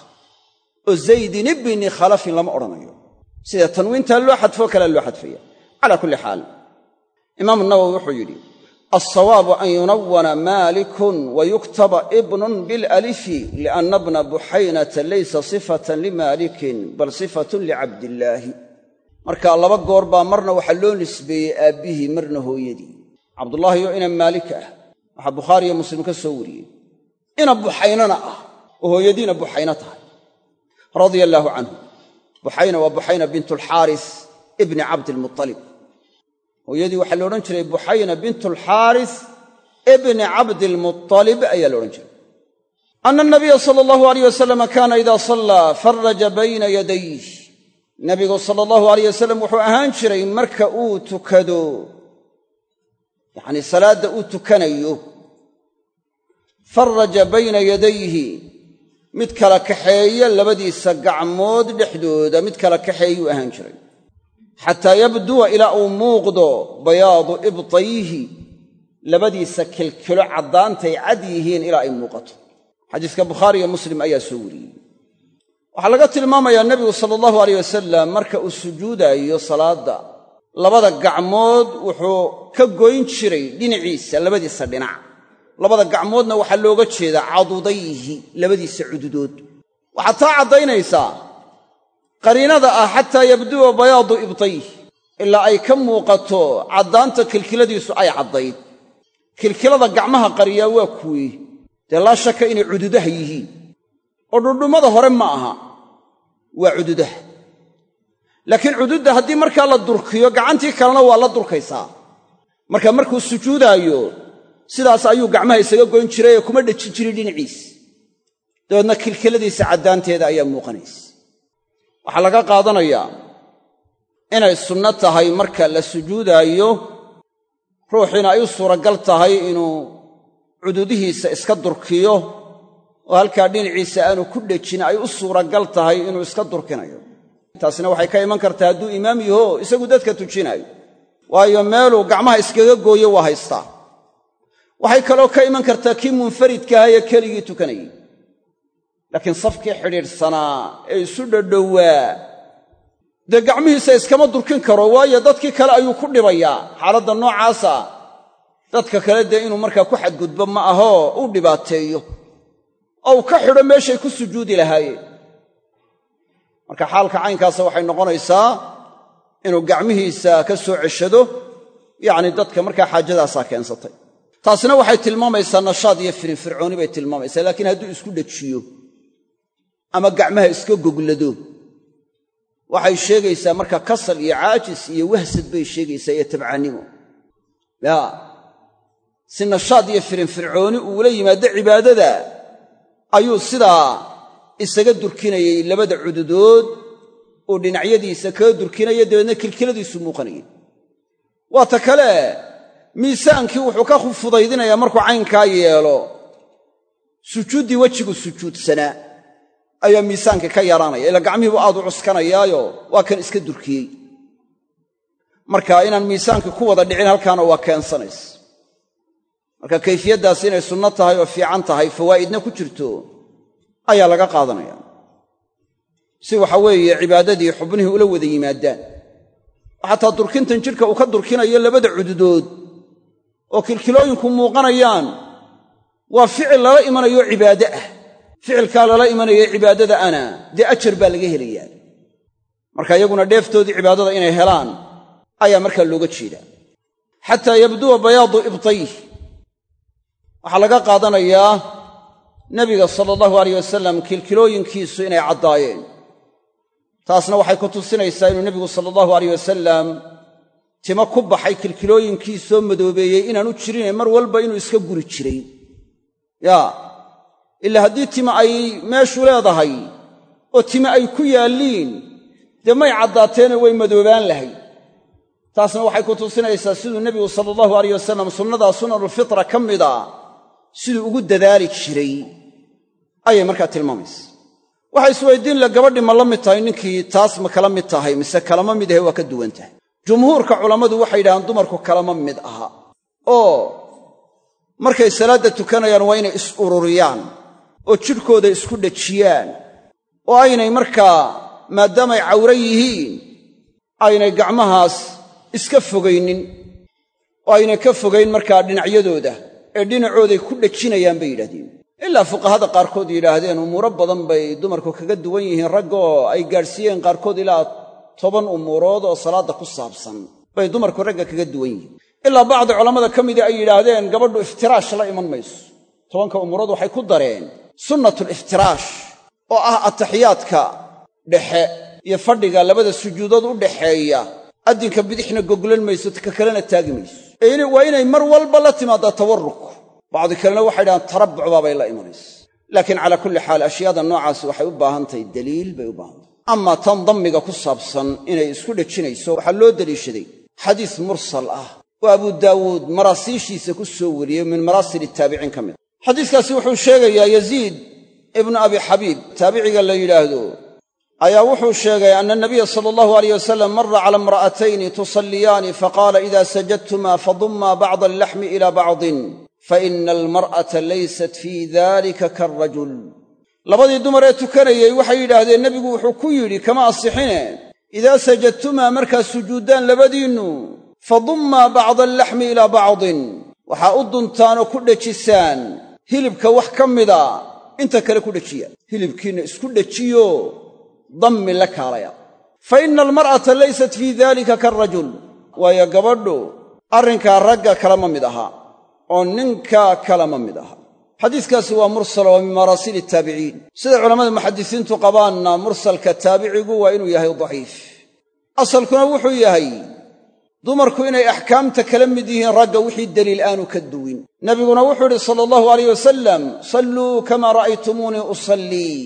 Oo zaydin ibni khalafin lama odhanayo sida tanwiintaa loo xadfoo kalea loo xadfaya. Calaa kulli xaal. Imaamu nawowi wuxuu yidhi alsawaabu an yunawana maalikun wa yuktaba ibnun bilalifi lianna bna buxaynata laysa sifatan limaalikin bal sifatun licabdillaahi marka laba goor baa marna waxaa loo nisbeeyey aabbihii marna hooyadii cabdullaahi oo ina maalik ah waxaa bukhaariyo muslim ka soo wariyey ina buxaynana ah oo hooyadiina buxayno tahay radia allaahu canhu buxayna waa buxayna hooyadii waxaa la odhan jiray buxayna bintulxaaris ibni cabdilmualib ayaa la odhan jiray. Ana anabiya sala allahu alayh wasalama kaana idaa sallaa faraja bayna yadayh nabigu sala allahu alayh wasalam wuxuu ahaan jiray marka uu tukado. Yacnii salaadda uu tukanayo. Faraja bayna yadayhi. Mid kala kaxeeya labadiisa gacmood dhexdooda mid kala kaxeeyuu ahaan jiray xataa yabduwa ilaa uu muuqdo bayaadu ibtayhi. Labadiisa kilkilo caddaantay cad yihiin ilaa ay muuqato. Xadiiska bukhaari iyo muslim ayaa soo wariyey. Waxaa laga tilmaamayaa nebigu sala allahu aleyh wasalam marka uu sujuudaayo salaadda labada gacmood wuxuu ka goyn jiray dhinaciisa labadiisa dhinac. Labada gacmoodna waxaa looga jeedaa cadudayhi labadiisa cududood. Waxaa taa caddaynaysaa qariinada ah xataa yabduwa bayaadu ibtayh ilaa ay ka muuqato caddaanta kilkiladiisu ay caddayd. Kilkilada gacmaha qariyaa waa kuwii dee laa shaka inay cududaha yihiin. Oo dhudhummada hore ma aha waa cududaha laakiin cududda haddii markaa la durkiyo gacantii kalena waa la durkaysaa. Marka markuu sujuudaayo sidaas ayuu gacmaha isaga goyn jiray ee kuma dhejin jirin dhinaciis. Dabeedna kilkiladiisa caddaanteeda ayaa muuqanaysa waxaa laga qaadanayaa inay sunno tahay marka la sujuudaayo ruuxiina ay u suuragal tahay inuu cududihiisa iska durkiyo oo halkaa dhinaciisa aanu ku dhejin ay u suuragal tahay inuu iska durkinayo. Taasina waxay ka iman kartaa hadduu imaam yaho isagu dadka tujinaayo. Waayo meeluu gacmaha iskaga gooyo waa haystaa waxay kaloo ka iman kartaa kii munfaridkaha ee keligii tukanayay laakiin safkii xidhiidhsanaa ee isu dhadhowaa. Dee gacmihiisa iskama durkin karo waayo dadkii kale ayuu ku dhibayaa. Xaaladda noocaasa dadka kale dee inuu markaa ku xadgudbo ma ahoo u dhibaateeyo. Oo uu ka xidho meeshay ku sujuudi lahaayeen. Marka xaalka caynkaasa waxay noqonaysaa inuu gacmihiisa ka soo ceshado yacni dadka markaa xaajadaasaa keensatay. Taasina waxay tilmaamaysaa nashaad iyo firinfircooni bay tilmaamaysaa laakiin hadduu isku dhejiyo ama gacmaha iska goglado. Waxay sheegaysaa marka kasal iyo caajis iyo wahsad bay sheegaysaa iyo tabcaannimo yaa si nashaad iyo firinfircooni uula yimaado cibaadada ayuu sidaa isaga durkinayey labada cududood oo dhinacyadiisa kaga durkinaya dabeedna kilkiladiisu muuqanayay. Waa ta kale miisaankii wuxuu ka fudaydinayaa markuu caynkaa yeelo. Sujuuddii wejigu sujuudsanaa ayaa miisaankii ka yaraanaya. Ila gacmihiibu aad u cuskanayaayo waa kan iska durkiyey. Marka inaan miisaankii ku wada dhicin halkaana waa keensanaysa. Marka kayfiyaddaas inay sunno tahay oo fiican tahay fawaa'idna ku jirto ayaa laga qaadanaya. Si waxa weeye cibaadadii xubnihii ula wada yimaadaan. Xataa durkintan jidhka uu ka durkinayo labada cududood oo kilkilooyinku muuqanayaan waa ficil lala imanayo cibaade ah ficilkaa lala imanayay cibaadada ana dee ajar baa laga helayaa. Marka iyaguna dheeftoodii cibaadada inay helaan ayaa markaa looga jeedaa. Xataa yabduwa bayaadu ibtayh. Waxaa laga qaadanayaa nebiga sala allahu alayh wasalam kilkilooyinkiisu inay caddaayeen. Taasna waxay ku tusinaysaa inuu nebigu sala allahu alayh wasalam timo ku baxay kilkilooyinkiisoo madoobeeyey inaanu jirine mar walba inuu iska guri jiray. Yaa ilaa haddii tima ay meeshu leedahay oo time ay ku yaalliin dee may caddaateene way madoobaan lahay taasna waxay ku tusinaysaa siduu nebigu sala allahu alayh wasalam sunnadaa sunanulfitra ka mida siduu ugu dadaali jiray. Ayay markaa tilmaamaysa waxay isweydiin la gabadhii ma la mid tahay ninkii taas ma kala mid tahay mise kalama mid ahe waa ka duwan tahay. Jumhuurka culammadu waxay yidhahaan dumarku kalama mid aha. Oo markay salaadda tukanayaan waa inay is ururiyaan oo jidhkooda isku dhejiyaan oo aynay markaa maadaamay cawro yihiin aynay gacmahaas iska fogaynin oo aynay ka fogayn markaa dhinacyadooda ee dhinacooday ku dhejinayaan bay yidhahdeen ilaa fuqahada qaarkood yidhaahdeen umuuro badan bay dumarku kaga duwan yihiin raggaoo ay gaadhsiiyeen qaarkood ilaa toban umuurood oo salaadda ku saabsan bay dumarku ragga kaga duwan yihiin. Ilaa bacdi culammada ka midii ay yidhaahdeen gabadhu iftiraash la iman mayso tobanka umuurood waxay ku dareen sunnatuliftirash oo ah ataxiyaadka dhexe iyo fadhiga labada sujuudood u dhaxeeya. Addinka bidixna goglan mayso ka kalena taagi mayso. Ee waa inay mar walba la timaaddaa tawarruk. Bacdi kalena waxay dhahaan tarabbuc baabay la imanaysa. Laakiin calaa kulli xaal ashyaada noocaasi waxay u baahan tahay daliil bay u baahan tahay. Amaa tan dammiga ku saabsan inay isku dhejinayso waxaa loo deliishaday xadiis mursal ah. Oo abuu daawuud maraasiishiisa ku soo wariyey min maraasil taabiciin ka mid. a xadiiskaasi wuxuu sheegayaa yaziid ibnu abi xabiib taabiciga la yidhaahdo ayaa wuxuu sheegay ana nabiya sala allahu alayh wasalam mara cala imra'atayni tusalliyaani faqaala ida sajadtumaa fadummaa bacda allaxmi ila bacdin faina almar'ata laysat fii dalika kaalrajul labadii dumar ee tukanayey waxay yidhaahdeen nebigu wuxuu ku yidhi kama asixine idaa sajadtumaa markaad sujuuddaan labadiinnu fadummaa bacda allaxmi ilaa bacdin waxaa u duntaan oo ku dhejisaan hilibka wax ka mida inta kale ku dhejiya. Hilibkiinna isku dhejiyo dammi la kaalaya. Fa inna almar'ata laysat fii daalika kaalrajul waayo gabadhu arrinkaa ragga kalama mid aha oo ninka kalama mid aha. Xadiiskaasi waa mursal waa min maraasiili taabiciin siday culammada muxadisiintu qabaanna mursalka taabicigu waa inuu yahay daciif. Asalkuna wuxuu yahay dumarku inay axkaamta kala mid yihiin ragga wixii deliil aanu ka duwin. Nebiguna wuxuu idhi sala allahu alayh wasalam salluu kamaa ra'aytumuunii usallii.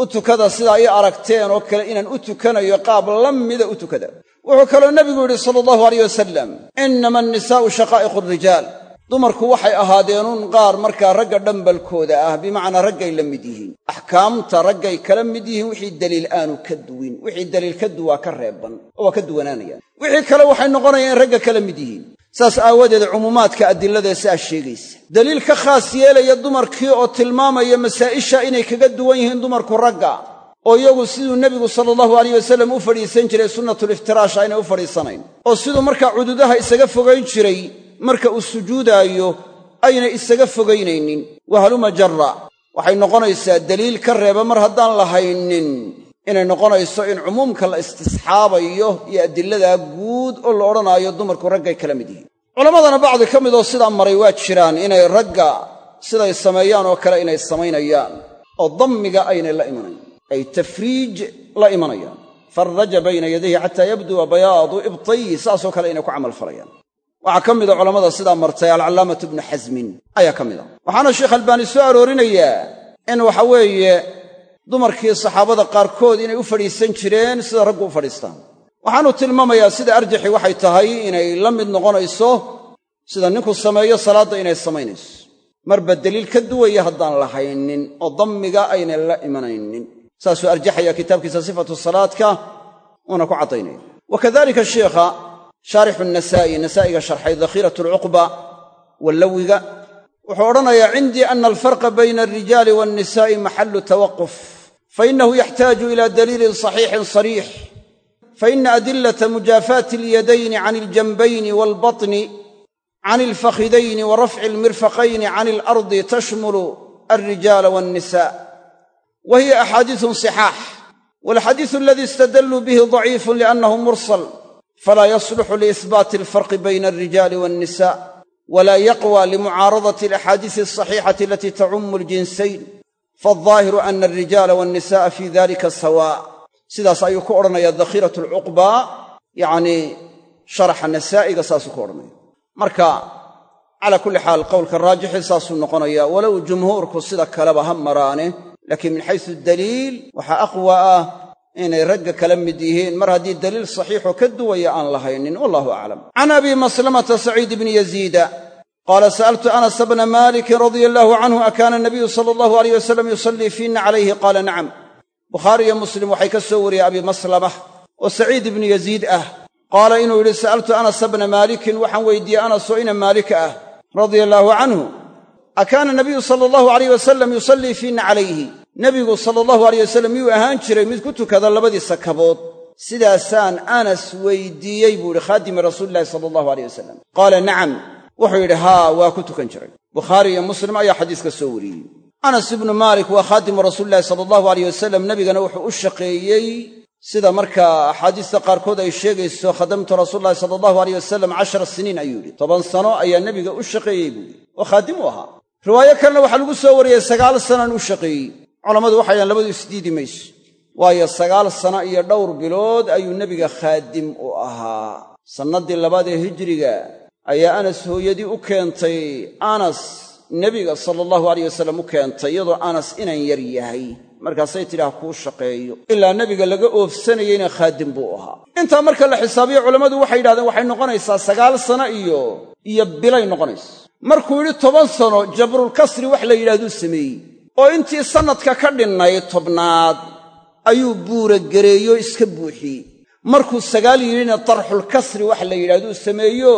U tukada sidaa ii aragteen oo kale inaan u tukanayo qaab la mida u tukada. Wuxuu kaloo nebigu yidhi sala allahu alayh wasalam innama annisaa'u shaqaa'iqu arijaal dumarku waxay ahaadeenuun qaar markaa ragga dhambalkooda ah bimacnaa raggay la mid yihiin. Axkaamta raggay kala mid yihiin wixii deliil aanu ka duwin wixii deliil ka duwaa ka reebban oo ka duwanaanayaan. Wixii kale waxay noqonayaan in ragga kala mid yihiin. Saas aawadeed cumuumaadka adiladae siaa sheegaysa. Deliil ka khaas yeelaya dumarkii oo tilmaamaya masaa'isha inay kaga duwan yihiin dumarku ragga oo iyagu siduu nebigu sala allahu alayh wasallam u fadhiisan jiray sunnatuliftiraash aynay u fadhiisanayn. Oo siduu markaa cududaha isaga fogayn jiray marka uu sujuudaayo aynay isaga fogaynaynin. Wahaluma jarra. Waxay noqonaysaa deliil ka reeba mar haddaan la haynin. Inay noqonayso in cumuumka la istisxaabayo iyo adiladaa guud oo la odhanaayo dumarku raggay kala mid yihiin. Culammadana bacdi ka midoo sidaa maray waa jiraan inay ragga siday sameeyaan oo kale inay samaynayaan oo dammiga aynay la imanayn. Ay tafriij la imanayaan. Farraja bayna yadayhi xataa yabduwa bayaadu ibtayhi saasoo kale inay ku camal falayaan waxaa ka mida culammada sidaa martay alcallaamatu ibnu xasmin ayaa ka mid a. Waxaana sheekh albaani soo aroorinayaa in waxa weeye dumarkii saxaabada qaarkood inay u fadhiisan jireen sida raggu u fadhiistaan. Waxaanu tilmaamayaa sida arjaxi waxay tahay inay la mid noqonayso sida ninku sameeyo salaadda inay samaynayso. Marba deliil ka duwaya haddaan la haynin oo dammiga aynay la imanaynin. Saasuu arjaxaya kitaabkiisa sifatu salaadka uuna ku caddaynaya. Wa kadalika shaarixu nasaa'i nasaa'iga sharxay dakhiirat alcuqba wallawiga wuxuu odhanayaa cindii ana alfarqa bayna alrijaali waannisaa'i maxallu tawaquf fainahu yaxtaaju ila daliilin saxiixin sariix. Faina adilata mujaafaati alyadayni can aljanbayni waalbatni can alfakhidayni wa rafci almirfaqayni can alardi tashmulu alrijaala waannisa wa hiya axaadiisun sixaax. Waalxadiisu aladii istadalluu bihi daciifun liannahu mursal falaa yasluxu liihbaati alfarqi bayna alrijaali waannisa walaa yaqwa limucaaradati alaxaadiisi alsaxiixati alatii tacumu aljinsayn faaldaahiru ana alrijaala waannisa'a fii dalika sawaa sidaas ayuu ku odhanayaa dakhiiratu alcuqbaa yacnii sharaxa nasaa'iga saasuu ku odhanaya marka calaa kulli xaal qowlka raajixii saasuu noqonayaa walow jumhuurku sida kaleba ha maraane laakiin min xaysu daliil waxaa aqwa ah inay ragga kala mid yihiin. Mar haddii daliil saxiixoo ka duwaya aan lahaynin wallahu aclam. Can abi maslamata saciid bni yaziida qaala sa'altu anas bna malikin radia allaahu canhu akaana nabiyu sala allahu alayh wasalam yusallii fiina calayhi? Qaala nacam. Bukhaari iyo muslim waxay ka soo wariyey abi maslamah oo saciid ibnu yaziid ah. Qaala inuu yidhi sa'altu anasa bna maalikin waxaan weydiiyey anasoo ina maalika ah? Radia allaahu canhu akaana nabiyu sala allahu alayh wasalam yusallii fiina calayhi nebigu sala allahu alayh wasalam miyuu ahaan jiray mid ku tukada labadiisa kabood sidaasaan anas weydiiyey buu ihi khaadimi rasuulilahi sala allahu aleyh wasalam qaala nacam. Wuxuu yidhi haa waa ku tukan jiray. Bukhaari iyo muslim ayaa xadiiska soo wariyey. Anas ibnu maalik waa khaadimu rasuulilahi sala allahu aleyh wasalam nebigana wuxuu u shaqeeyey sida markaa axaadiista qaarkood ay sheegayso khadamtu rasuululahi sala allahu aleyh wasalam cashara siniin ayuu yidhi. Toban sano ayaa nebiga u shaqeeyey buu yidhi. Oo khaadim u ahaa. Riwaayo kalena waxaa lagu soo wariyey sagaal sanaan u shaqeeyey culammadu waxay dhahan labadu isdiidi mayso waayo sagaal sano iyo dhowr bilood ayuu nebiga khaadim u ahaa. Sannaddii labaad ee hijriga ayaa anas hooyadii u keentay anas nebiga sala allahu aleyh wasalam u keentay iyadoo anas inan yar yahay. Markaasay tidhaah kuu shaqeeyo. Ilaa nebiga laga oofsanayeyna khaadim buu ahaa. Intaa marka la xisaabiyo culammadu waxay yidhahdeen waxay noqonaysaa sagaal sano iyo iyo bilay noqonaysa. Markuu yidhi toban sano jabrulkasri wax la yidhahduu sameeyey oo intii sannadka ka dhinnay tobnaad ayuu buuragereeyo iska buuxiyey markuu sagaal yidhina tarxulkasri wax la yidhahduu sameeyo?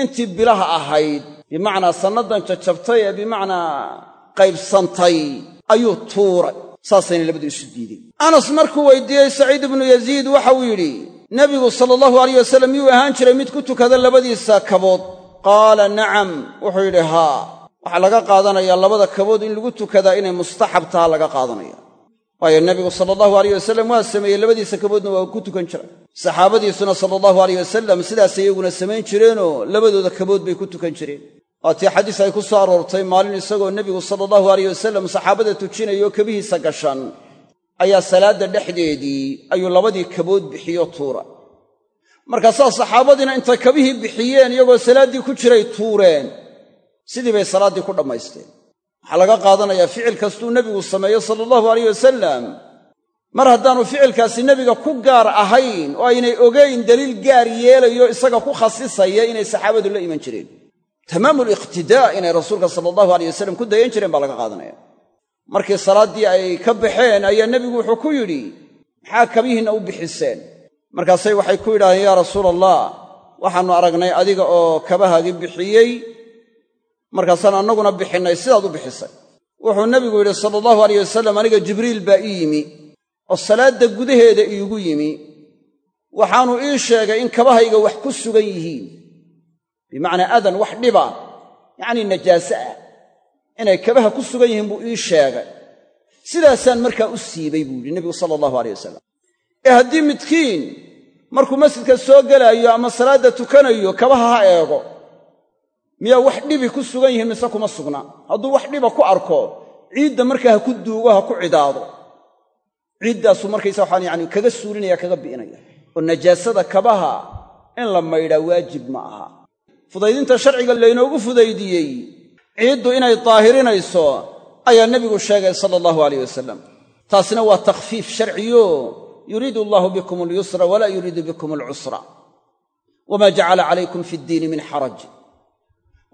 Intii bilaha ahayd. Bimacnaa sannadan jajabtay ee bimacnaa qaybsantay ayuu tuuray. Saasayna labadu isu diideen anas markuu weydiiyey saciid ibnu yaziid waxa uu yidhi nebigu sala allahu alayh wasalam miyuu ahaan jiray mid ku tukada labadiisa kabood. Qaala nacam. Wuxuu yidhi haa waxaa laga qaadanayaa labada kabood in lagu tukadaa inay mustaxab taha laga qaadanaya. Waayo nebigu sala allahu alayh wasalam waa sameeyey labadiisa kaboodna waa ku tukan jiray. Saxaabadiisuna sala allahu alayh wasalam sidaas iyaguna samayn jireenoo labadooda kabood bay ku tukan jireen. Waatii xadiis ay ku soo aroortay maalin isagoo nebigu sala allahu alayh wasalam saxaabada tujinayoo kabihiisa gashan. Ayaa salaadda dhexdeedii ayuu labadii kabood bixiyo tuura. Markaasaa saxaabadiina intay kabihii bixiyeen iyagoo salaaddii ku jiray tuureen sidii bay salaaddii ku dhammaysteen. Waxaa laga qaadanayaa ficil kastuu nebigu sameeyo sala allahu alayh wasalam mar haddaanu ficilkaasi nebiga ku gaar ahayn oo aynay ogayn daliil gaar yeelayo isaga ku khasisaya inay saxaabadu la iman jireen. Tamaamu liqtidaa inay rasuulka sala allahu aleyh wasalam ku dayan jireen baa laga qaadanaya. Markii salaaddii ay ka baxeen ayaa nebigu wuxuu ku yidhi maxaa kabihiinna u bixiseen? Markaasay waxay ku yidhahdeen yaa rasuula allah waxaannu aragnay adiga oo kabahaagii bixiyey markaasaan annaguna bixinnay sidaad u bixisay. Wuxuu nebigu yidhi sala allahu aleyh wasalam aniga jibriil baa ii yimi oo salaadda gudaheeda iigu yimi. Waxaannu ii sheegay in kabahayga wax ku sugan yihiin. Bimacnaa adan wax dhiba yacnii najaase ah inay kabaha ku sugan yihiin buu ii sheegay. Sidaasaan markaa u siibay buu yidhi nebigu sala allahu aleyh wasalam ee haddii midkiin markuu masjidka soo gelaayo ama salaadda tukanayo kabaha ha eego miyaa wax dhibi ku sugan yihiin mise kuma sugna? Hadduu wax dhiba ku arko ciidda markaa ha ku duugo ha ku cidaado. Ciiddaasuu markaysa waxaan yani kaga suulinaya kaga bi'inaya oo najaasada kabaha in la maydhaa waajib ma aha. Fudaydinta sharciga laynoogu fudaydiyey ciiddu inay daahirinayso ayaa nebigu sheegay sala allahu alayh wasalam taasina waa takhfiif sharciyo. Yuriidu allaahu bikum alyusra walaa yuriidu bikum alcusra wamaa jacala calaykum fi ddiini min xaraj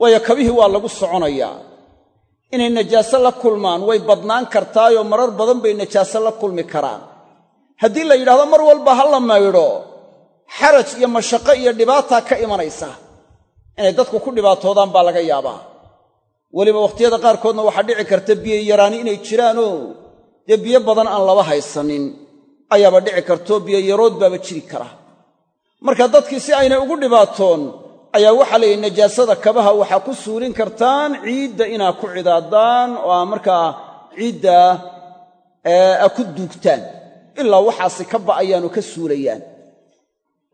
waayo kabihii waa lagu soconayaa. Inay najaaso la kulmaan way badnaan kartaayoo marar badan bay najaaso la kulmi karaan. Haddii la yidhahdo mar walba ha la maydho xaraj iyo mashaqo iyo dhibaataa ka imanaysa. Inay dadku ku dhibaatoodaan baa laga yaabaa. Weliba wakhtiyada qaarkoodna waxaa dhici karta biyo yaraani inay jiraanoo dee biyo badan aan laba haysanin ayaaba dhici kartoo biyo yarood baaba jiri kara. Marka dadkii si aynay ugu dhibaatoon ayaa waxaa layidhi najaasada kabaha waxaa ku suulin kartaan ciidda inaa ku cidaadaan oo aa markaa ciidda a ku duugtaan ilaa waxaasi ka ba'ayaan oo ka suulayaan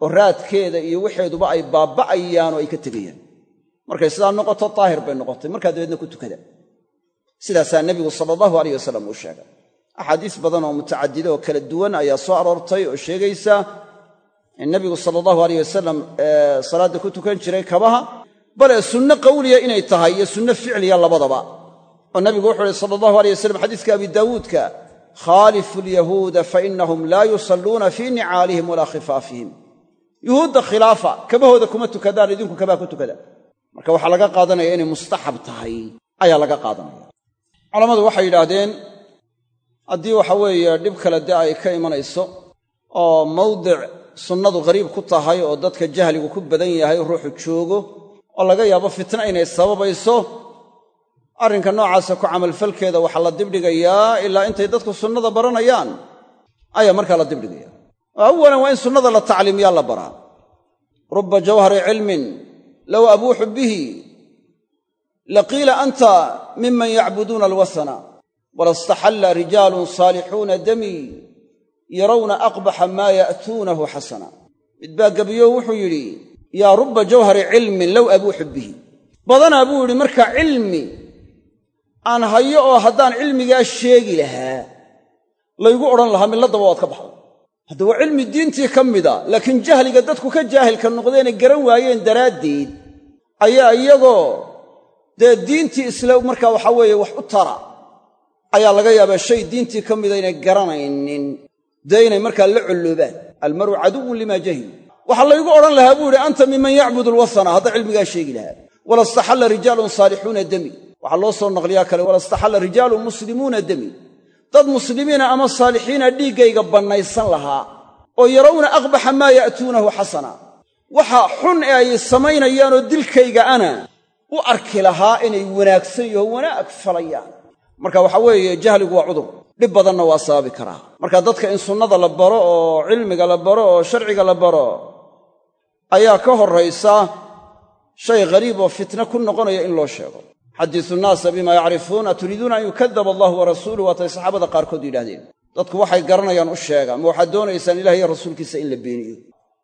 oo raadkeeda iyo waxeeduba ay baaba'ayaan oo ay ka tegayaan. Markay sidaa noqoto daahir bay noqotay. Markaa dabeedna ku tukada. Sidaasaa nebigu sala allahu alayh wasalam uu sheegay. Axaadiis badan oo mutacadida oo kala duwan ayaa soo aroortay oo sheegaysa in nebigu sala allahu alayh wasalam salaadda ku tukan jiray kabaha bale sunno qawliya inay tahay iyo sunno ficliya labadaba. Oo nabigu wuxuu uhi sala allahu alay wasalam xadiiska abi daawuudka khaalifu lyahuuda fainahum laa yusalluuna fii nicaalihim walaa khifaafihim. Yuhuudda khilaafa kabahooda kuma tukadaan idinku kabaa ku tukada. Marka waxaa laga qaadanaya inay mustaxab tahay ayaa laga qaadanaya. Culammadu waxay yidhaahdeen haddii waxa weeye dhib kale dee ay ka imanayso oo sunnadu ghariib ku tahay oo dadka jahligu ku badan yahay ruuxu joogo oo laga yaabo fitna inay sababayso arrinka noocaasa ku camalfalkeeda waxaa la dibdhigayaa ilaa intay dadku sunnada baranayaan. Ayaa markaa la dibdhigaya oo awalan waa in sunnada la tacliimiyaa la baraa. Rubba jawhari cilmin low abuuxu bihi laqiila anta miman yacbuduuna alwasana walastaxalla rijaalun saalixuuna damii yarawna aqbaxa maa ya'tuunahu xasana. Mid baa gebiyo wuxuu yidhi yaa rubba jawhari cilmin low abuuxu bihi. Badanaa buu yidhi marka cilmi aan hayo oo haddaan cilmigaa sheegi lahaa laygu odhan lahaa milladaba waad ka baxday hadda waa cilmi diintii ka mida laakiin jahliga dadku ka jaahilka noqdeene garan waayeen daraaddeed ayaa iyagoo dee diintii isla markaa waxaa weeye wax u tara ayaa laga yaabaa shay diintii ka mida inay garanaynin dee inay markaa la colloobaan. Almaru caduwun limaa jahil waxaa laygu odhan lahaa buu yidhi anta miman yacbudu alwasana? Hadda cilmigaa sheegi lahaa. Walastaxalla rijaalun saalixuuna demi waxaa loo soo naqliyaa kale walastaxalla rijaalun muslimuuna demi dad muslimiina ama saalixiina dhiiggayga bannaysan lahaa oo yarawna aqbaxa maa ya'tuunahu xasana. Waxa xun ee ay samaynayaanoo dilkayga ana u arki lahaa inay wanaagsan yaho wanaag falayaan. Marka waxa weeye jahligu waa cudur dhib badanna waa sababi karaa. Marka dadka in sunnada la baro oo cilmiga la baro oo sharciga la baro ayaa ka horraysa shay ghariib oo fitna ku noqonaya in loo sheego. Xadiisu nnaasa bimaa yacrifuun aturiiduuna an yukadaba allahu wa rasuuluh waatay saxaabada qaarkood yidhahdeen dadku waxay garanayaan u sheega ma waxaad doonaysaan ilah iyo rasuulkiisa in la beeniyo?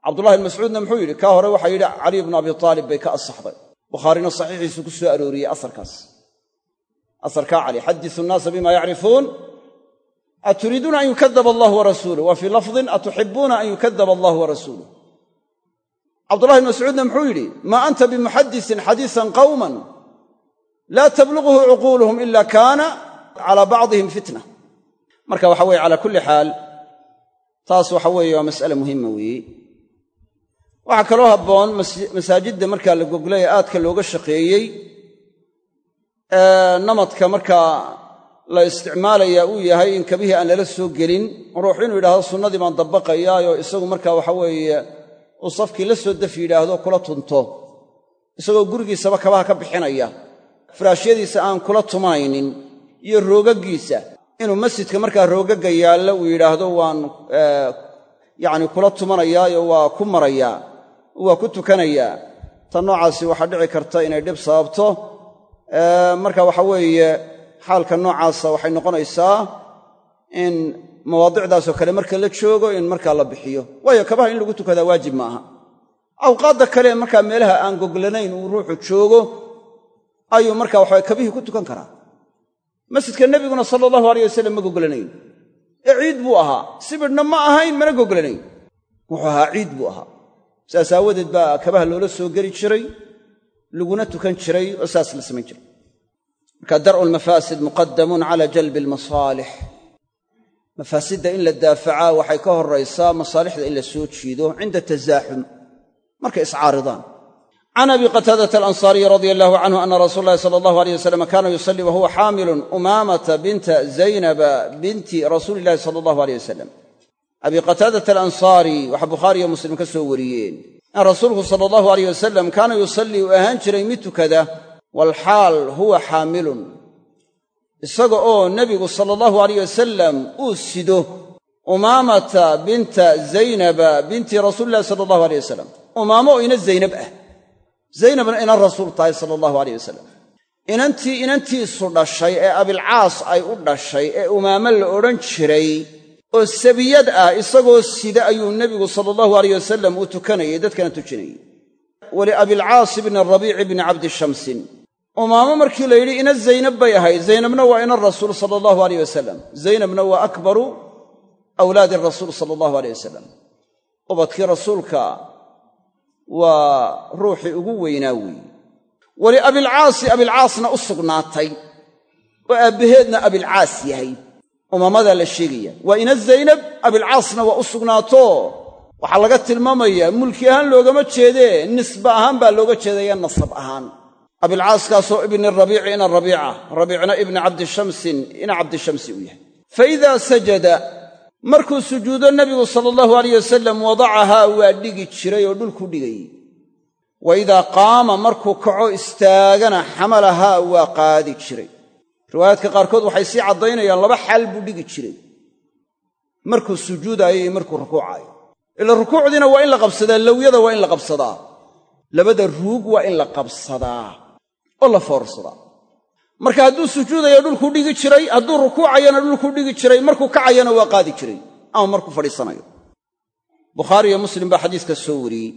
Cabdullahi ibn mascuudna muxuu yidhi kaa hore waxaa yidhi caliy bnu abi taalib bay ka asaxday bukhaarina saxiixiisu ku soo arooriyey asarkaas. Asarkaa cali. Xadisu nnaasa bima yacrifuun aturiiduuna an yukadaba allahu wa rasuuluh wa fii lafdin atuxibuuna an yukadaba allahu wa rasuuluh cabdullahi ibn mascuudna muxuu yidhi maa anta bimuxadisin xadiisan qawman laa tablughu cuquuluhum ila kaana cala bacdihim fitna marka waxa weye cala kulli xaal taas waxa weeye waa mas'ale muhima weeye waxaa kaloo habboon masaajidda markaa la goglay la isticmaalayaa uu yahay in kabihii aan lala soo gelin. Ruux inuu yidhahdo sunnadii baan dabaqayaayo isagu marka waxa weeye uu safkii la soo daf yidhaahdo kula tunto. Isagoo gurigiisaba kabaha ka bixinaya firaashyadiisa aan kula tumanaynin iyo roogaggiisa inuu masjidka markaa roogagga yaalla uu yidhaahdo waan yacni kula tumanayaayo waa ku marayaa waa ku tukanayaa tan noocaasi waxaa dhici karta inay dhib sababto. Marka waxa weeye xaalka noocaasa waxay noqonaysaa in mawaadicdaasoo kale marka la joogo in markaa la bixiyo. Waayo kabaha in lagu tukadaa waajib ma aha awqaadda kale markaa meelaha aan goglanayn uu ruuxu joogo ayuu marka waxawa kabihii ku tukan karaa. Masjidka nebiguna sala allahu aleyh wasalam ma goglanayn. Ee ciid buu ahaa. Sibidhna ma ahayn mana goglanayn. Wuxuu ahaa ciid buu ahaa. Saas aawadeed baa kabaha loola soo geli jiray laguna tukan jiray oo saas la samayn jiray marka dar'u lmafaasid muqadamun cala jalbi almasaalix mafaasidda in la daafacaa waxay ka horraysaa masaalixda in la soo jiido cinda tasaaxum markay iscaaridaan can abi qataadata alansaariyi radia allahu canhu ana rasuula llahi sala allahu aleyh wasalam kaana yusallii wa huwa xaamilun umaamata binta zaynaba binti rasuuli illahi sala allahu aleyh wasalam abi qataadata alansaari waxaa bukhaariyo muslim ka soo wariyeen in rasuulku sala allahu aleyh kaana yusallii uu ahaan jiray mid tukada walxaal huwa xaamilun. Isaga oo nebigu sala allahu aleyh wasalam uu sido umaamata binta zaynaba binti rasuulillahi sala allahu aleyh wasalam umaamo oo ina zaynab ah. Zaynabna ina rasuul tahay sala allahu aleyh wasalam inantii inantiisu dhashay ee abilcaas ay u dhashay ee umaamo la odhan jiray oo sabiyad ah isagoo sida ayuu nebigu sala allahu alayh wasalam uu tukanayay dadkana tujinayay. Waliabilcaas bni rabiici bni cabdishamsin umaamo markii la yidhi ina zaynab bay ahayd. Zaynabna waa ina rasuul sala allahu alayh wasalam zaynabna waa akbaru awlaadi rasuul sala allahu alayh wasalam ubadkii rasuulka waa ruuxii ugu weynaa weeye waliabilcaasi abilcaasna u sugnaatay oo aabbaheedna abilcaas yahay. Umaamadaa la sheegaya waa ina zaynab abilcaasna waa u sugnaato waxaa laga tilmaamayaa mulki ahaan loogama jeedee nisba ahaan baa looga jeedaya nasab ahaan abilcaaskaasoo ibni rabiici ina rabiica rabiicna ibni cabdishamsin ina cabdishamsi uu yahay. Fa idaa sajada markuu sujuudo nebigu sala allahu alayh wasalam wadacahaa waa dhigi jiray oo dhulku dhigayey wa idaa qaama markuu kaco istaagana xamalahaa waa qaadi jiray. Riwaayaadka qaarkood waxay sii caddaynayaan laba xaal buu dhigi jiray. Markuu sujuudaayo iyo markuu rukuucaayo. Ila rukuucdiina waa in la qabsadaa lowyada waa in la qabsadaa. Labada ruug waa in la qabsadaa oo la foorsadaa marka hadduu sujuudayo dhulkuu dhigi jiray hadduu rukuucayana dhulkuu dhigi jiray markuu kacayana waa qaadi jiray ama markuu fadhiisanayo. Bukhaari iyo muslim baa xadiiska soo wariyey.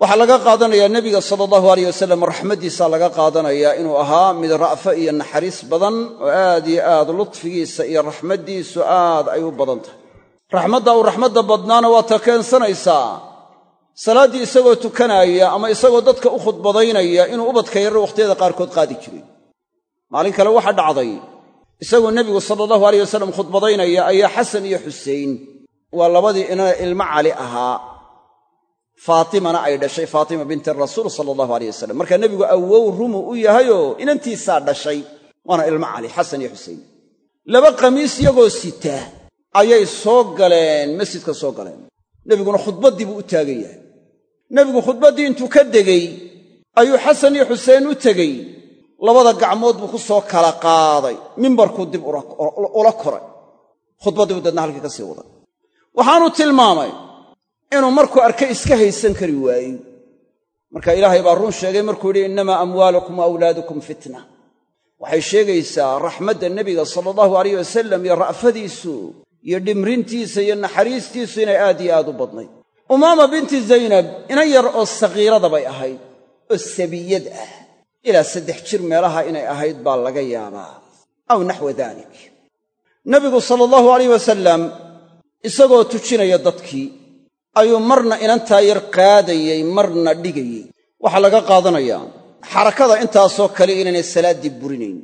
Waxaa laga qaadanayaa nebiga sala allahu alayh wasalam raxmaddiisaa laga qaadanayaa inuu ahaa mid ra'fo iyo naxariis badan oo aad iyo aad lutfigiisa iyo raxmaddiisu aad ay u badan tahay. Raxmadda uu raxmadda badnaana waa ta keensanaysaa salaaddii isagoo tukanaaya ama isagoo dadka u khudbadaynaya inuu ubadka yarro wakhtiyada qaarkood qaadi jiray. Maalin kale waxaa dhacday isagoo nebigu sala allahu alayh wasalam khudbadaynaya ayaa xasan iyo xusein waa labadii ina ilmo cali ahaa. Faatimana ay dhashay faatima binti rasuul sala allahu alayh wasalam markaa nebigu awow rumu u yahayoo inantiisaa dhashay waana ilmo cali xasan iyo xusein laba qamiis yagoo sitaa ayay soo galeen masjidka soo galeen. Nebiguna khudbaddii buu u taagan yahay nebigu khudbaddii intuu ka degey ayuu xasan iyo xuseen u tegey. Labada gacmood buu ku soo kala qaaday mimbarkuu dib ula koray. Khudbaddii buu dadna halkii ka sii waday. Waxaanu tilmaamay inuu markuu arkay iska haysan kari waayey marka ilaahay baa run sheegay markuu yidhi innamaa amwaalukum wa awlaadukum fitna. Waxay sheegaysaa raxmadda nebiga sala allahu alayh wasalam iyo ra'fadiisu iyo dhimrintiisa iyo naxariistiisu inay aad iyo aad u badnayd umaama binti zaynab inan yar oo sakiirada bay ahayd oo sabiyad ah. Ilaa saddex jir meelaha inay ahayd baa laga yaabaa. Aw naxwa dalik nebigu sala allahu alayh wasalam isagoo tujinaya dadkii ayuu marna inantaa yar qaadayey marna dhigayey waxaa laga qaadanayaa xarakada intaasoo kale inaynay salaaddii burinayn.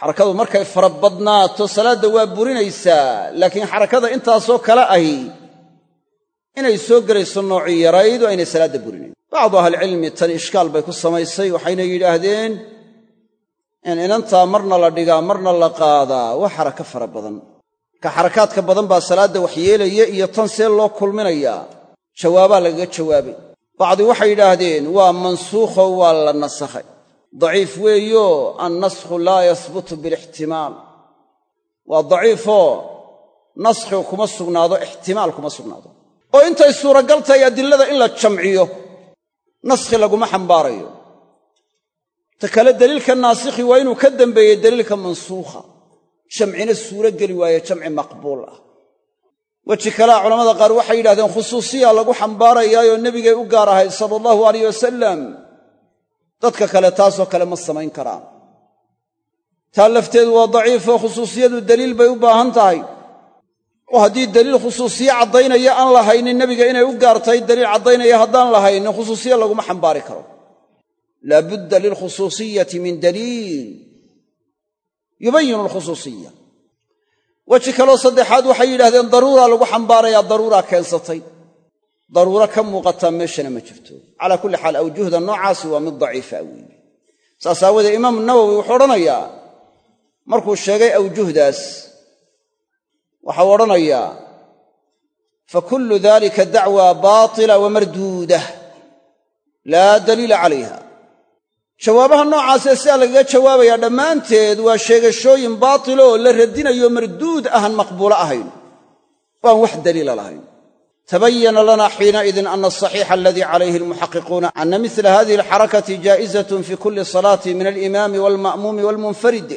Xarakadu markay farabadnaato salaadda waa burinaysaa laakiin xarakada intaasoo kale ahi inay soo gelayso noocii oo aynay salaadda burinayn bacdu ahlicilmi tan ishkaal bay ku samaysay waxayna yidhaahdeen in inantaa marna la dhigaa marna la qaadaa. Waa xarako fara badan. Ka xarakaadka badan baa salaadda waxyeelaya iyo tan see loo kulminayaa jawaabaa lagaga jawaabay. Bacdi waxay yidhaahdeen waa mansuukho waa la nasakhay. Daciif weeyo annaskhu laa yasbutu bilixtimaal. Waa daciifoo naskhigu kuma sugnaado ixtimaal kuma sugnaado oo intay suuragal tahay adilada in la jamciyo naskhi laguma xambaarayo. Ta kale deliilka naasikhi waa inuu ka dambeeyey deliilka mansuukha. Jamcina suuro geli waaye jamci maqbuul ah. Weji kalea culamada qaar waxay yidhahdeen khusuusiya lagu xambaarayaayoo nebigay u gaar ahayd sala allahu alayh wasalam dadka kale taasoo kale ma samayn karaan. Taa lafteedu waa daciifoo khusuusiyadu deliil bay u baahan tahay oo haddii deliil khusuusiye caddaynaya aan lahaynin nebiga inay u gaar tahay deliil caddaynaya haddaan lahaynin khusuusiye laguma xambaari karo. Laabudda lilkhusuusiyati min daliil. Yubayinu alkhusuusiya weji kaloo saddexaad waxay yidhahdeen daruuraa lagu xambaarayaa daruuraa keensatay. Daruuro ka muuqataa meeshana ma jirto. Calaa kulli xaal awjuhda noocaasi waa mid daciifa weeye. Saas aawoodee imaamu nawowi wuxuu odhanayaa markuu sheegay awjuhdaas waxau odhanayaa fa kullu dalika dacwa baatila wa marduudah laa daliila calayha. Jawaabaha noocaasee sidaa lagaga jawaabayaa dhammaanteed waa sheegashooyin baatiloo la radinayo marduud ahan maqbuulo ahayn oo aan wax daliila lahayn. Tabayana lana xiinaidin ana asaxiixa aladii calayhi almuxaqiquuna ana mila hadihi alxarakati jaa'izatun fi kulli salaati min alimaami walma'muumi walmunfarid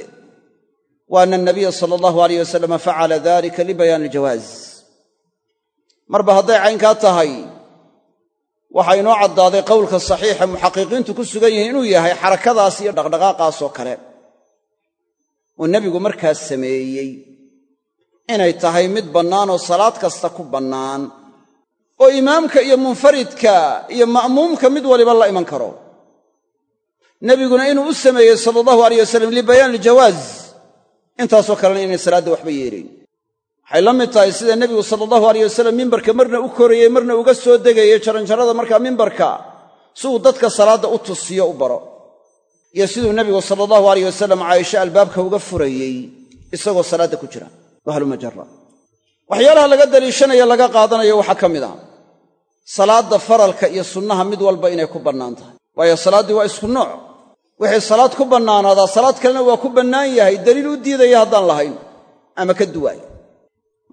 wa ana anabiya sala allahu alayh wasalama facala dalika libayaani aljawaaz marba hadday caynkaa tahay waxaa inoo caddaaday qowlka saxiixa muxaqiqiintu ku sugan yihiin inuu yahay xarakadaas iyo dhaqdhaqaaqaasoo kale oo nebigu markaas sameeyey inay tahay mid bannaan oo salaad kasta ku bannaan oo imaamka iyo munfaridka iyo ma'muumka mid waliba la iman karo nebiguna inuu u sameeyey sala allahu alayh wasalam libayaan iljawaaz intaasoo kalena inay salaadda waxba yeelayn waxay la mid tahay sida nebigu sala allahu alayh wasalam mimbarka marna u korayey marna uga soo degayey jaranjarada markaa mimbarka si uu dadka salaadda u tusiyo u baro. Iyo siduu nebigu sala allahu alayh wasalam caaisha albaabka uga furayey isagoo salaadda ku jira. Wahlumajara waxyaalaha laga daliishanaya laga qaadanayo waxaa ka mid ah salaadda faralka iyo sunnaha mid walba inay ku bannaan tahay. Waayo salaaddii waa isku nooc wixii salaad ku bannaanaadaa salaad kalena waa ku bannaan yahay daliil u diidaya haddaan lahayn ama ka duwaay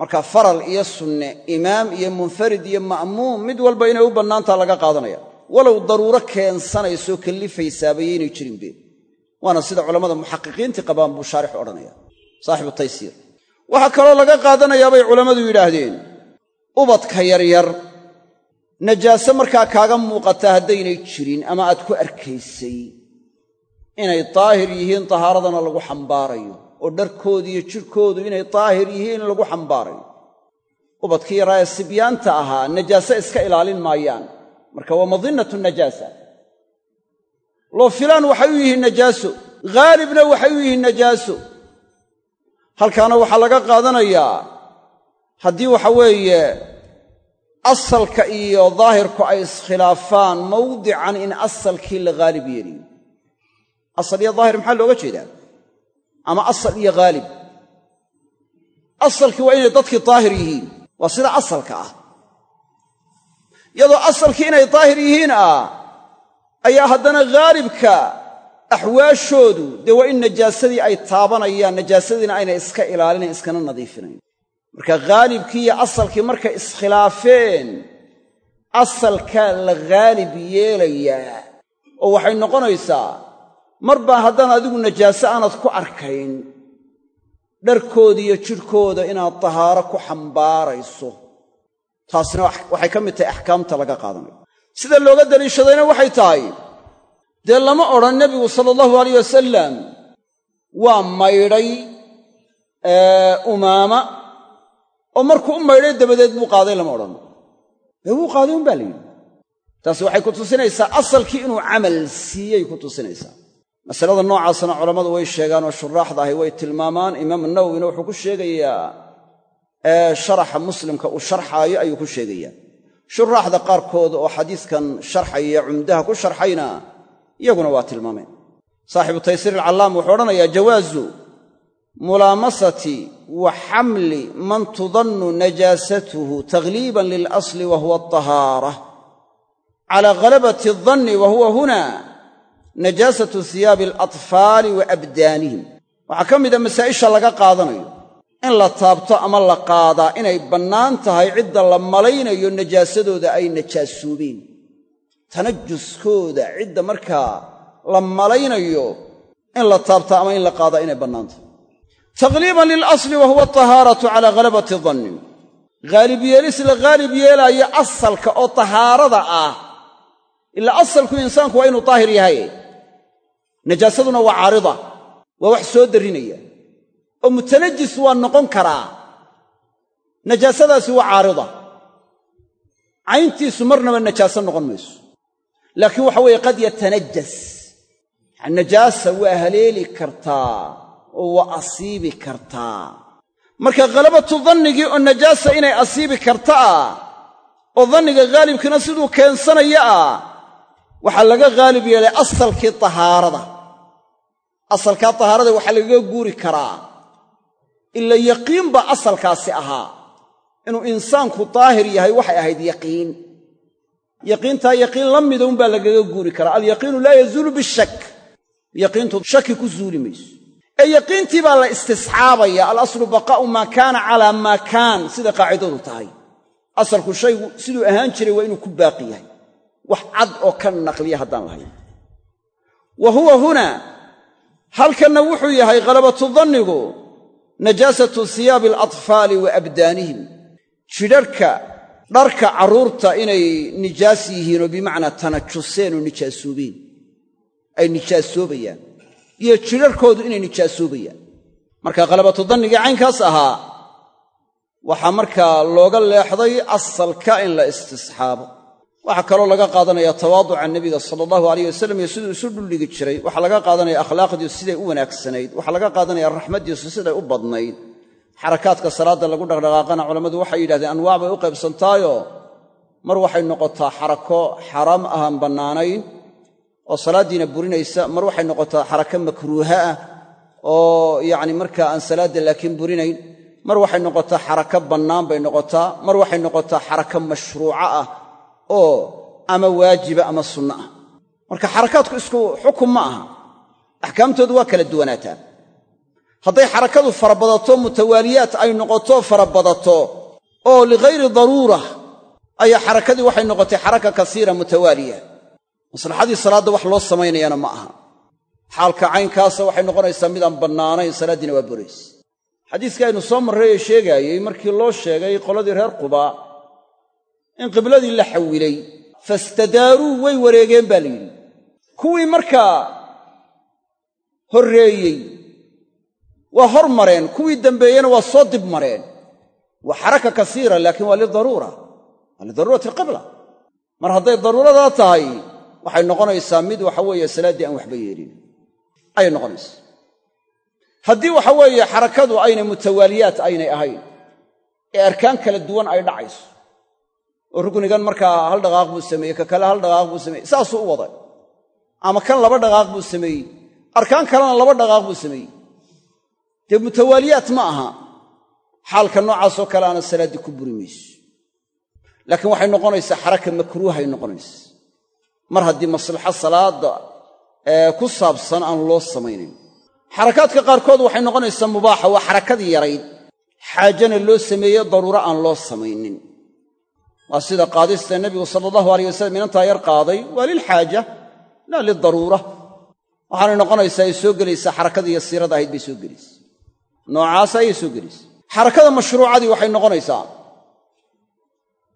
marka faral iyo sunne imaam iyo munfarid iyo ma'muum mid walba inay u bannaantaha laga qaadanaya. Walow daruuro keensanaysoo kallifaysaabay yaynay jirinbe waana sida culammada muxaqiqiintii qabaan buu shaarixu odhanaya saaxibu taysiir. Waxaa kaloo laga qaadanayaa bay culammadu yidhaahdeen. Ubadka yaryar najaaso markaa kaaga muuqataa haddaynay jirin ama aad ku arkaysay inay daahir yihiin tahaaradana lagu xambaarayo oo dharkoodu iyo jidhkoodu inay daahir yihiin lagu xambaarayo. Ubadkii yaraa ee sibyaanta ahaa najaaso iska ilaalin maayaan. Marka waa madinnatu najaasa. Loo filaan waxay u yihiin najaaso. Haalibna waxay u yihiin najaaso. Halkaana waxaa laga qaadanayaa haddii waxa weeye asalka iyo daahirku ay iskhilaafaan mawdican in asalkii la haalib yeeliyo asal iyo daahir maxaa looga jeedaa? Ama asal iyo haalib asalkii waa inay dadkii daahir yihiin. Waa sida asalka ah. Iyadoo asalkii inay daahir yihiin ah ayaa haddana haalibka axwaashoodu dee waa in najaasadii ay taabanayaan najaasadiina aynay iska ilaalinayn iskana nadiifinayn. Marka haalibkii iyo asalkii markay iskhilaafeen asalkaa la haalib yeelayaa. Oo waxay noqonaysaa mar baa haddaan adigu najaaso aanad ku arkayn dharkooda iyo jidhkooda inaad tahaaro ku xambaarayso. Taasina waxay ka mid tahay axkaamta laga qaadanayo sida looga daliishadayna waxay tahay dee lama odhan nebigu sala allahu alayh wasalam waa maydhay umaama. Oo markuu u maydhay dabadeed buu qaaday lama odhan. Dee wuu qaaday un baa la yidhi. Taasi waxay ku tusinaysaa asalkii inuu camal siiyey ku tusinaysaa masalada noocaasna culammadu way sheegaan oo shuraaxda ahi way tilmaamaan. Imaam nawowina wuxuu ku sheegayaa sharaxa muslimka uu sharxaayo ayuu ku sheegayaa. Shuraaxda qaarkood oo xadiiskan sharxaya cumdaha ku sharxayna iyaguna waa tilmaameen. Saaxibu taysiir alcallaam wuxuu odhanayaa jawaazu mulaamasati wa xamli man tudannu najaasatuhu taghliiban lilasli wa huwa altahaara cala ghalabati aldanni wa huwa huna najaasatu hiyaabi alatfaali wa abdaanihim waxaa ka mida masaa'isha laga qaadanayo. In la taabto ama la qaadaa inay bannaan tahay cidda la malaynayo najaasadooda ay najaasuubeen. Tanajuskooda cidda markaa la malaynayo in la taabta ama in la qaadaa inay bannaan tahay. Takhliiban lilasli wa huwa atahaaratu calaa ghalabati danni haalib yeelis la haalib yeelaayo asalka oo tahaarada ah. Ilaa asalku insaanku waa inuu daahir yahay najaasaduna waa caarida waa wax soo darrinaya oo mutanajis waa noqon karaa. Najaasadaasi waa caarida. Cayntiisu marnaba najaaso noqon mayso. Laakiin waxa weeye qad yatanajas. Najaasa waa haleeli kartaa oo waa asiibi kartaa. Marka khalabatu dannigii oo najaasa inay asiibi karta ah oo danniga haalibkiina siduu keensanaya ah waxaa laga haalib yeelay asalkii tahaarada asalkaa tahaarada waxaa lagaga guuri karaa. Ila yaqiin baa asalkaasi ahaa. Inuu insaanku daahir yahay waxay ahayd yaqiin. Yaqiintaa yaqiin la mida unbaa lagaga guuri karaa. Alyaqiinu laa yazuulu bishak. Yaqiintu shaki ku zuuli mayso. Ee yaqiintii baa la istisxaabaya. Alaslu baqaa'u maa kaana calaa maa kaan. Sida qaacidadu tahay. Asalku shaygu siduu ahaan jiray waa inuu ku baaqi yahay. Wax cad oo ka naqliya haddaan lahayn. Wa huwa huna halkanna wuxuu yahay khalabatu dannigu najaasatu hiyaabi alatfaali wa abdaanihim. Jidharhka dharka carruurta inay nijaas yihiinoo bimacnaa tanajuseen oo nijaasoobeen ay nijaasoobayaan iyo jidharkoodu inay nijaasoobayaan marka khalabatu dannigii caynkaas ahaa waxaa markaa looga leexday asalka in la istisxaabo waxaa kaloo laga qaadanaya tawaaduca nebiga sala allahu alayh wasalam iyo siduu isu dhuldhigi jiray. Waxaa laga qaadanaya akhlaaqdiisu siday u wanaagsanayd. Waxaa laga qaadanaya raxmaddiisu siday u badnayd. Xarakaadka salaadda lagu dhaqdhaqaaqana culammadu waxay yidhahdeen anwaac bay u qaybsantaayo. Mar waxay noqotaa xarako xaraam ahaan bannaanayn oo salaaddiina burinaysa. Mar waxay noqotaa xarako makruuha ah oo yacni markaa aan salaadda laakiin burinayn. Mar waxay noqotaa xarako bannaan bay noqotaa. Mar waxay noqotaa xarako mashruuca ah oo ama waajiba ama sunno ah. Marka xarakaadku isku xukun ma aha. Axkaamtoodu waa kala duwanaataa hadday xarakadu farabadato mutawaaliyaat ay noqoto farabadato oo lighayri daruura ayaa xarakadii waxay noqotay xaraka kasiira mutawaaliya maslaxadii salaadda wax loo samaynayana ma aha. Xaalka caynkaasa waxay noqonaysaa midaan bannaanayn salaaddiina waa burays xadiiskii aynu soo marray ee sheegaayey markii loo sheegay qoladii reer qubaa in qibladii la xawilay fastadaaruu way wareegeen baa la yidhi. Kuwii markaa horreeyey waa hor mareen kuwii dambeeyena waa soo dib mareen. Waa xaraka kasiira laakiin waa lidaruura. Waa lidaruurati alqibla mar hadday daruuradaa tahay waxay noqonaysaa mid waxa weeye salaaddii aan waxba yeelin ayay noqonaysaa. Haddii waxa weeye xarakadu aynay mutawaaliyaat aynay ahayn ee arkaan kala duwan ay dhacayso oo ruknigan markaa hal dhaqaaq buu sameeyey ka kale hal dhaqaaq buu sameeyey saasuu u waday. Ama kan laba dhaqaaq buu sameeyey arkaan kalena laba dhaqaaq buu sameeyey. Dee mutawaaliyaat ma aha xaalka noocaasoo kale aana salaaddii ku buri mayso. Laakiin waxay noqonaysaa xaraka makruuhay noqonaysa mar haddii maslaxo salaadda ku saabsan aan loo samaynayn xarakaadka qaarkood waxay noqonaysaa mubaaxa waa xarakadii yarayd. Xaajana loo sameeye daruuro aan loo samaynin waa sida qaadista nebigu sala allahu alayh wasalam inantaa yar qaaday waa lilxaaja laa lidaruura waxaanay noqonaysaa ay soo gelaysaa xarakadii yasiirada ahayd bay soo gelaysa. Noocaas ayay soo gelaysa. Xarakada mashruucadii waxay noqonaysaa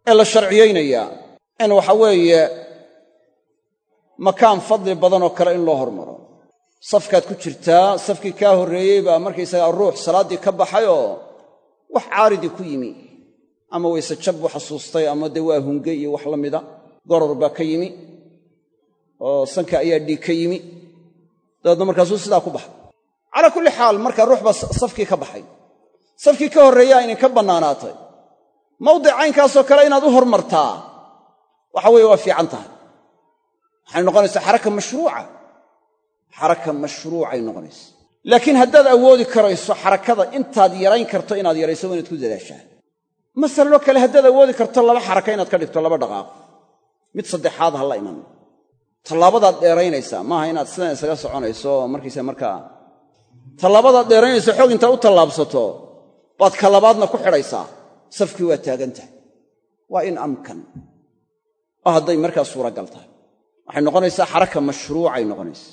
ee la sharciyaynayaa in waxa weeye makaan fadli badanoo kale in loo hormaro. Safkaad ku jirtaa safkii kaa horreeyey baa markaysagaa ruux salaaddii ka baxayoo wax caaridii ku yimi ama wayse jab buu xasuustay ama dee waa hungay iyo wax la mida. Goror baa ka yimi. Oo sanka ayaa dhiig ka yimi. Dabeedna markaasuu sidaa ku baxay. Calaa kulli xaal markaa ruux baa safkii ka baxay. Safkii ka horreeyaa idinka bannaanaatay. Mawdic caynkaasoo kale inaad u hormartaa. Waxa weeye waa fiican tahay. Waxay noqonaysaa xaraka mashruuca. Xaraka mashruucay noqonaysa laakiin haddaad awoodi karayso xarakada intaad yarayn karto inaad yarayso waa inaad ku dadaashaa masaloo kale haddaad awoodi karto laba xaraka inaad ka dhigto laba dhaqaaq. Mid saddexaad ha la iman. Tallaabadaad dheeraynaysaa maaha inaad sidan isaga soconayso markiisa markaa. Tallaabadaad dheeraynayso xoog intaad u tallaabsato baad ka labaadna ku xidhaysaa safkii waa taagan tahay. Waa in amkan. Oo hadday markaa suuragal tahay. Waxay noqonaysaa xaraka mashruucay noqonaysa.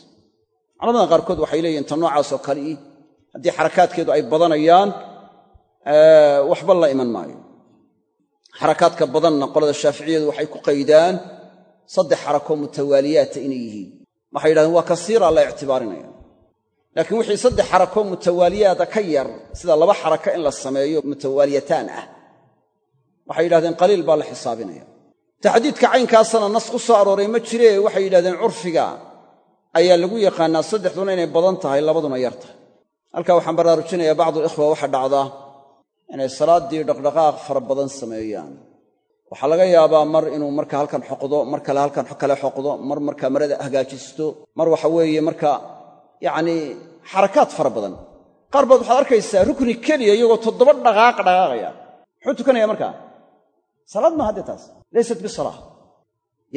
Culamada qaarkood waxay leeyihiin ta noocaasoo kale ii haddii xarakaadkeedu ay badanayaan waxba la iman maayo xarakaadka badanna qolada shaaficiyadu waxay ku qaydaan saddex xarako mutawaaliyaata inay yihiin. Waxay yidhahdeen waa kasiira la ictibaarinaya laakiin wixii saddex xarako mutawaaliyaada ka yar sida laba xarako in la sameeyo mutawaaliyataan ah. Waxay yidhahdeen qaliil baa la xisaabinaya. Taxdiidka caynkaasana nas ku soo arooray ma jiree waxay yidhahdeen curfiga ayaa lagu yaqaannaa saddexduna inay badan tahay labaduna yar tahay. Halkaa waxaan baraarujinayaa bacdu ikhwa waxa dhacdaa inay salaaddii dhaqdhaqaaq fara badan sameeyaan. Waxaa laga yaabaa mar inuu marka halkan xoqdo mar kale halkan kale xoqdo mar markaa marada hagaajisto mar waxa weeye marka yacnii xarakaad fara badan. Qaar baad waxaad arkaysaa rukni keliya iyagoo toddoba dhaqaaq dhaqaaqaya. Muxuu tukanaya markaa? Salaad maaha dee taas. Laysat bisalaa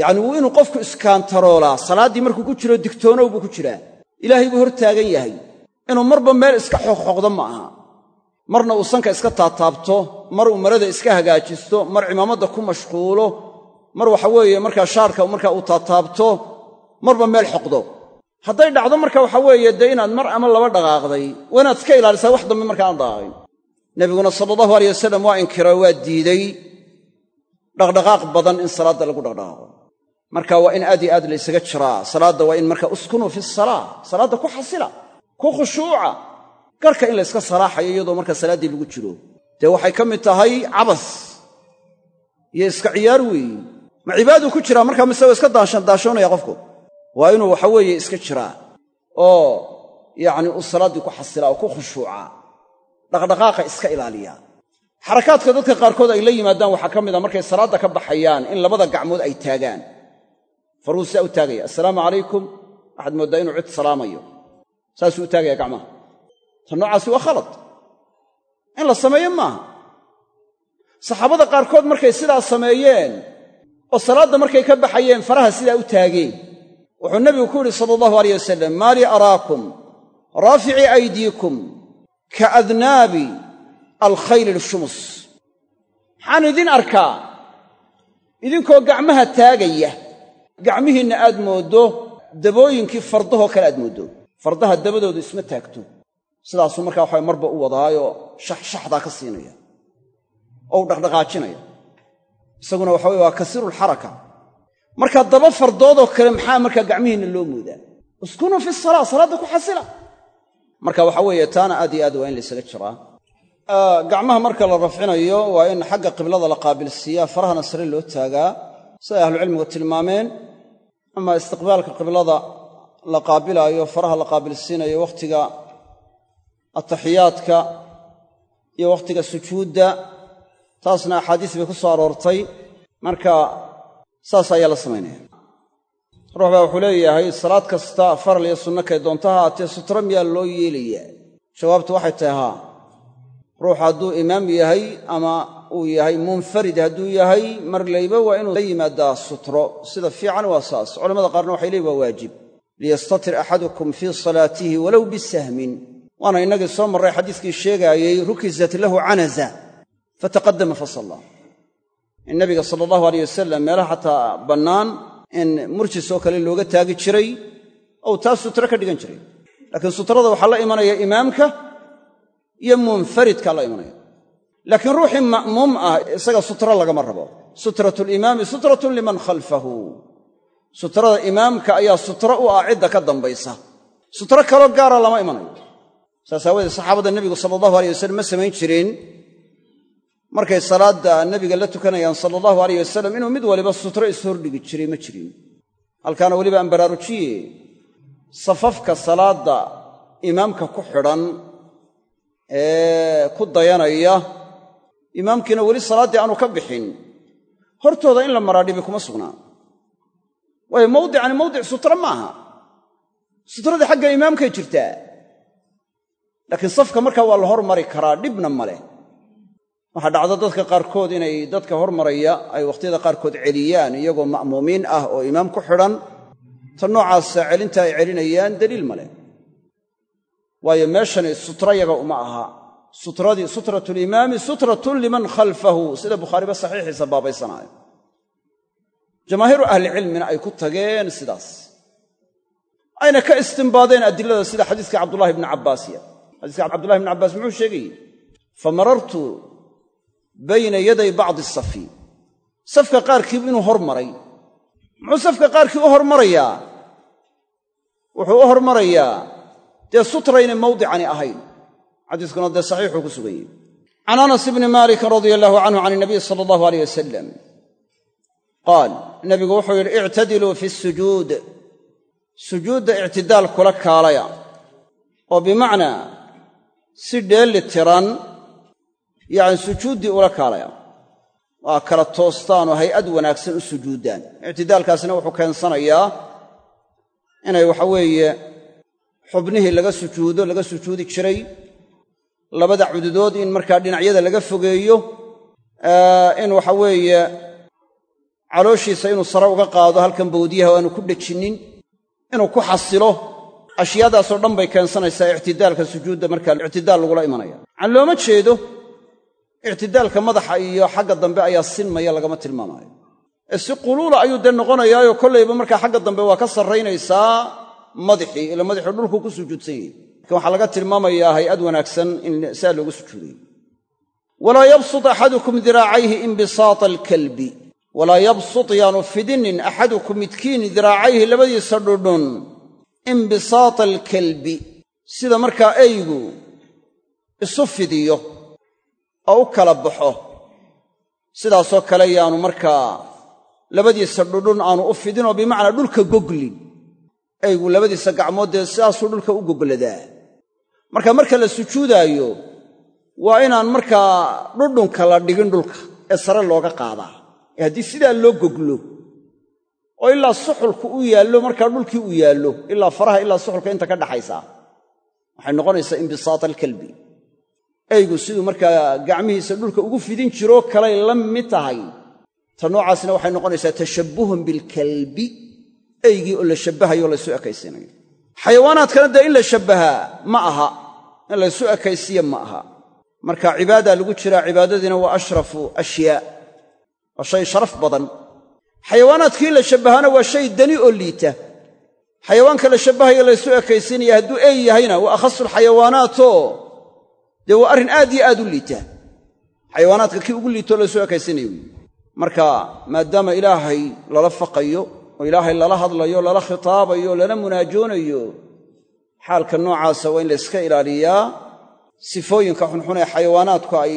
yacni wuu inuu qofku iskaantaroolaa. Salaaddii markuu ku jiro digtoonow buu ku jiraa. Ilaahay buu hor taagan yahay. Inuu marba meel iska xoqxoqdo ma aha marna uu sanka iska taataabto mar uu marada iska hagaajisto mar cimaamadda ku mashquulo mar waxa weeye markaa shaarka markaa uu taataabto marba meel xoqdo. Hadday dhacdo marka waxa weeye dee inaad mar ama laba dhaqaaqday waa inaad iska ilaalisaa wax dambe marka aan dhaqaaqin. Nebiguna sala allahu aleyh wasalam waa inkiro waa diiday dhaqdhaqaaq badan in salaadda lagu dhaqdhaqaaqo. Marka waa in aad iyo aad laysaga jiraa salaadda waa in marka uskunuu fi salaa salaadda ku xasila ku khushuuca garhka in layska salaaxayo iyadoo marka salaaddii lagu jiro. Dee waxay ka mid tahay cabas iyo iska ciyaar weeyi ma cibaaduu ku jiraa markaa mise waa iska daashoonaya qofku? Waa inuu waxa weeye iska jiraa oo yacni uu salaaddii ku xasilaa oo ku khushuucaa dhaqdhaqaaqa iska ilaaliyaa. Xarakaadka dadka qaarkood ay la yimaadaan waxaa ka mid a markay salaadda ka baxayaan in labada gacmood ay taagaan. Faruu sidaa u taagaya assalaamu calaykum waxaad mooddaa inuu cid salaamayo. Saasuu u taagaya gacmaha ta noocaasi waa khalad. In la sameeyo maaha. Saxaabada qaarkood markay sidaa sameeyeen oo salaadda markay ka baxayeen faraha sidaa u taageen. Wuxuu nebigu ku yidhi sala allahu aleyh wasalam maa lii araakum? Raaficii aydiikum ka adnaabi alkhayli lshumus. Maxaan idin arkaa? Idinkoo gacmaha taagaya gacmihiinna aad mooddo dabooyinkii fardahoo kale aad mooddo. Fardaha dabadoodu isma taagto sidaasuu markaa waxaa marba u wadaayoo shaxshaxdaa ka siinaya. Oo u dhaqdhaqaajinaya. Isaguna waxa weye waa kasiirulxaraka marka daba fardoodoo kale maxaa markaa gacmihiinna loo moodaa? Uskunuu fi salaa salaadda ku xasila. Marka waxa weeye taana aad iyo aad waa in laysaga jiraa. Gacmaha marka la rafcinayo waa in xagga qiblada la qaabilsiiyaa farahana sare loo taagaa siday ahlucilmigu tilmaameen. Ama istiqbaalka qiblada la qaabilaayo faraha la qaabilsiinayo wakhtiga ataxiyaadka iyo wakhtiga sujuudda taasna axaadiis bay ku soo aroortay. Marka saas ayaa la samaynaya ruux baa wuxuu leeyahay salaad kasta faral iyo sunno kay doonto ha haatee sutro miyaa loo yeelayaa. Jawaabtu waxay tahay haa. Ruux hadduu imaam yahay ama uu yahay munfarid hadduu yahay mar layba waa inuu la yimaadaa sutro. Sida fiican waa saas. Culamada qaarna waxay leeyiin waa waajib. Liyastatir axadukum fii salaatihi walow bisahmin waana innagii soo marray xadiiskii sheegaayey rukisat lahu canaza fataqadama fasalla in nabiga sala allahu aleyh wasalam meelaha xataa bannaan in murjis oo kale looga taagi jiray ou taas sutro ka dhigan jiray. Laakiin sutrada waxaa la imanaya imaamka iyo munfaridkaa la imanaya. Laakiin ruuxii ma'muum ah isaga sutro lagama rabo. Sutratu limaami sutratun liman khalfahu. Sutrada imaamka ayaa sutro u ah cidda ka dambaysa. Sutro kaloo gaara lama imanayo saas aawadeed saxaabada nebigu sala allahu aleyh wasalam ma samayn jirin. Markay salaadda nebiga la tukanayaan sala allahu aleyh wasalam inuu mid waliba sutro ishordhigi jiray ma jirin. Halkaana weliba aan baraarujiye safafka salaadda imaamka ku xidhan ee ku dayanaya imaamkiina weli salaaddii aanu ka bixin. Hortooda in la maraa dhibi kuma sugnaa waayo mawdicani mawdic sutro maaha. Sutradii xagga imaamkay jirtaa laakiin safka markaa waa la hormari karaa dhibna ma leh. Waxaa dhacda dadka qaarkood inay dadka hormaraya ay wakhtiyada qaarkood celiyaan iyagoo ma'muumiin ah oo imaam ku xidhan ta noocaasa celinta ay celinayaan daliil ma leh. Waayo meeshani sutro yaga uma aha. Sutradii sutratulimaami sutratun liman khalfahu. Sida bukhaariba saxiixiisa baabaysanaayo jamaahiiru ahlicilmina ay ku tageen sidaas. Ayna ka istimbaadeen adilada sida xadiiska cabdullahi bni cabbaasiya xadiiska cabdullahi bni cabbaas muxuu sheegayey famarartu bayna yaday bacdi safi safka qaarkiibu inuu hormaray muxuu safka qaarkii u hormarayaa wuxuu u hormarayaa dee sutraynay mawdicani ahayn. Xadiiskuna dee saxiixuu ku sugan yahy can anas ibni maalik radia allahu canhu can inabiy sala allahu aleyh wasalam qaal nabigu wuxuu yidhi ictadiluu fi sujuud. Sujuudda ictidaal kula kaalaya oo bimacnaa si dheelli tiran yacni sujuuddii ula kaalaya. Waa kala toostaanoo hay'ad wanaagsan u sujuuddaan ictidaalkaasina wuxuu keensanayaa inay waxa weeye xubnihii laga sujuudo laga sujuudi jiray labada cududood in markaa dhinacyada laga fogeeyo in waxa weeye calooshiisa inuu sare uga qaado halkan bawdiyaha o aanu ku dhejinnin inuu ku xasilo ashyaadaasoo dhan bay keensanaysaa ictidaalka sujuudda markaa ictidaal lagula imanaya. Macaan looma jeedo ictidaalka madaxa iyo xagga dambe ayaa sinmaya lagama tilmaamaayo ee si quluula ayuu dee noqonayaayo kollayba markaa xagga dambe waa ka sarraynaysaa madaxii ila madaxii dhulkuu ku sujuudsan yahay. Lakin waxaa laga tilmaamayaa hay'ad wanaagsan in saa loogu sujuudayo walaa yabsut axadukum diraacayhi inbisaata alkalbi. Walaa yabsut yaanu fidinin axadukum midkiin diraacayhi labadiisa dhudhun inbisaata alkalbi sida markaa eygu isu fidiyo oo u kala baxo sidaasoo kale yaanu markaa labadiisa dhudhun aanu u fidinoo bimacnaa dhulka goglin. Eygu labadiisa gacmood dee sidaasuu dhulka u gogladaa marka marka la sujuudaayo waa inaan markaa dhudhunka la dhigin dhulka ee sare looga qaadaa. Ee haddii sidaa loo goglo oo ilaa suxulku u yaallo markaa dhulkii u yaallo ilaa faraha ilaa suxulka inta ka dhaxaysaa. Waxay noqonaysaa imbisaata alkalbi. Eygu siduu markaa gacmihiisa dhulka ugu fidin jiroo kalay la mid tahay. Ta noocaasna waxay noqonaysaa tashabbuhun bilkalbi. Eygii oo la shabbahayo o laysu ekaysiinayo. Xayawaanaadkana dee in la shabbahaa ma aha. In laysu ekaysiiya ma aha. Marka cibaadaa lagu jiraa cibaadadiina waa ashrafu ashyaa. Waa shay sharaf badan xayawaanaadkii la shabbahaana waa shay dani oo liita. Xayawaanka la shabbahayo laysu ekaysiinaya hadduu ey yahayna waa akhasulxayawaanaatoo dee waa arrin aad iyo aad u liita. Xayawaanaadka kii ugu liitoo laysu ekaysiinayo wy marka maadaama ilaahay lala faqayo oo ilaahay lala hadlayo lala khitaabayo lala munaajoonayo xaalka noocaasa waa in la yska ilaaliyaa. Sifooyinka xunxun ee xayawaanaadku ay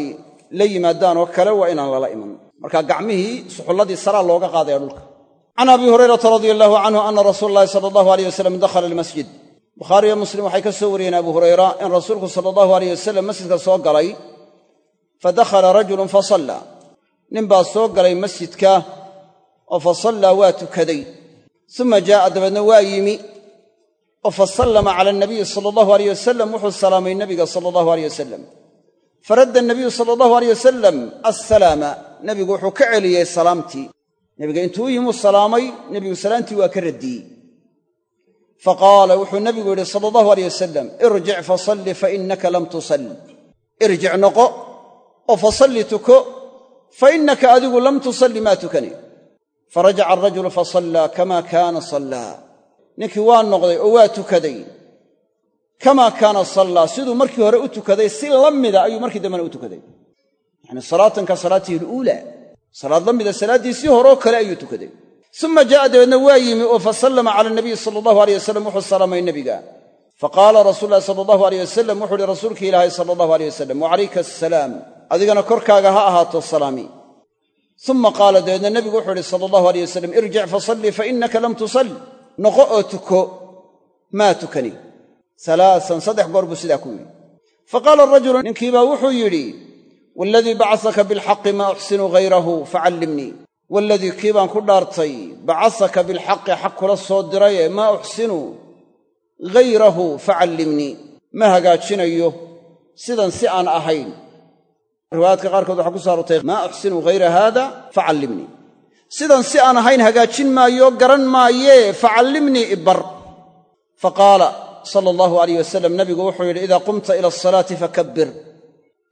la yimaadaan oo kale waa inaan lala iman marka gacmihii suxulladii saraa looga qaadaya dhulka. Can abi hurayrata radia allahu canhu ana rasuula allahi sala allahu aleyh wasalam dakhala almasjid bukhaariyo muslim waxay ka soo wariyeen abu hurayra in rasuulku sala allahu aleyh wasalam masjidka soo galay fa dakhala rajulun fasalla nin baa soo galay masjidka oo fa sallaa waa tukaday. Suma jaa'a dabeedna waa yimi. Oo fa sallama cala anabiyi sala allahu aleyh wasalam wuxuu salaamay nebiga sala allahu aleyh wasalam faradda anabiyu sala allahu aleyh wasalam assalaama nebigu wuxuu ka celiyey salaamtii. Nebiga intuu u yimuu salaamay nebigu salaamtii waa ka radiyey. Fa qaala wuxuu nebigu yidhi sala allahu aleyh wasalam irjic fasalli fa innaka lam tusalli. Irjic noqo oo fasalli tuko fa innaka adigu lam tusalli maa tukani. Farajaca alrajulu fasallaa kama kaana sallaa ninkii waa noqday oo waa tukaday. Kamaa kaana sallaa siduu markii hore u tukaday si la mida ayuu markii dambena u tukaday yacni salaatan salaatihi aluulaa. Salaad la mida salaaddiisii horoo kale ayuu tukaday. Suma jaa'a dabeedna waa yimi oo fa sallama cala nabiyi sala allahu aleyh wasalam wuxuu salaamay nebiga faqaala rasuulu ulahi sala allahu aleyh wasalam wuxuu uhi rasuulki ilaahay sala allahu aleyh wasalam wacalayka assalaam adigana korkaaga ha ahaato salaami. Uma qaala dabeedna nebigu wuxuu ihi sala allahu aleyh wasalam irjic fa innaka lam tusalli. Noqo oo tuko maa tukani. Alaasan saddex goor buu sidaa ku yidhi. Fa qaala arajulu ninkiibaa wuxuu yidhi waaladii bacasaka bilxaqi maa uxsinu hayrahu facallimnii waaladii kii baan ku dhaartay bacasaka bilxaqi xaq kula soo diraye maa uxsinu hayrahu facallimnii ma hagaajinayo sidan si aan ahayn riwaayaadka qaarkood waxaa ku so aroortay maa uxsinu hayra haada facallimnii sidan si aan ahayn hagaajin maayo garan maayee facallimnii ibar fa qaala sala allahu alayh wasalam nabigu wuxuu yidhi idaa qumta ila asalaati fakabbir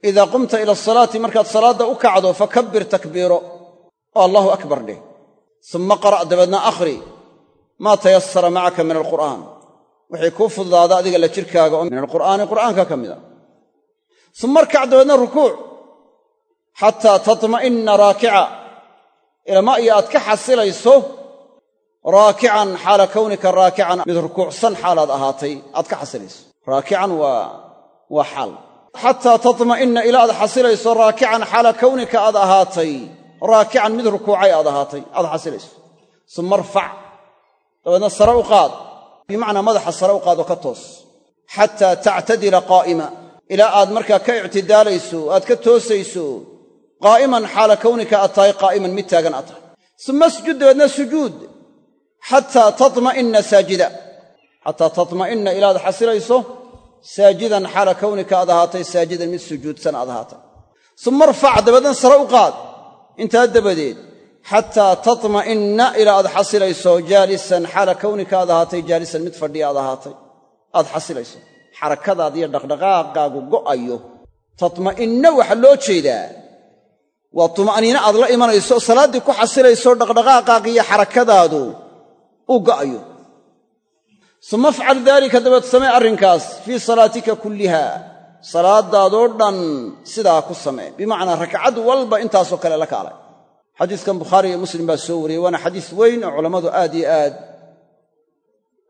idaa qumta ila asalaati markaad salaadda u kacdo fakabbir takbiiro. Oo allahu akbar dheh. Summa qara' dabeedna akhri maa tayasara macaka min alqur'aan. Wixii kuu fududaada adiga la jirkaaga oo min alqur'aani qur'aanka ka mida summa arkac dabeedna rukuuc xataa tatma'inna raakica ilama iyo aad ka xasilayso raakican xaala kownika raakican mid rukuucsan xaalaad ahaatay aad ka xasilayso. Raakican waa waa xaal xataa tatma'inna ilaa aad xasilayso raakican xaala kownika aad ahaatay. Raakican mid rukuucay aad ahaatay aad xasilayso suma arfac. Dabeedna sare u qaad. Bimacnaa madaxa sare u qaadoo ka toos. Xataa tactadila qaa'ima. Ilaa aad markaa ka ictidaalayso aad ka toosayso qaa'iman xaala kownika aad tahay qaa'iman mid taagan aad tahay. Suma asjud dabeedna sujuud. Xataa tatma'inna saajida. Xataa tatma'inna ilaad xasilayso saajidan xaala kownika aad ahaatay saajidan mid sujuudsan aad ahaatay. Suma arfac dabeedna sare u qaad. Intaa dabadeed xataa tatma'inna ilaa aad xasilayso jaalisan xaala kownika aad ahaatay jaalisan mid fadhiya aad ahaatay. Aad xasilayso. Xarakadaad iyo dhaqdhaqaaqaagu go'ayo. Tatma'inna waxaa loo jeedaa waa tuma'niino aad la imanayso salaaddii ku xasilayso dhaqdhaqaaqaaq iyo xarakadaadu uu go'ayo suma afcal daalika dabeed samee arrinkaas fii salaatika kulliha. Salaadaadoo dhan sidaa ku samee. Bimacnaa rakcad walba intaasoo kale la kaalay. Xadiiskan bukhaari iyo muslim baa soo wariyey waana xadiis weyn oo culammadu aad iyo aad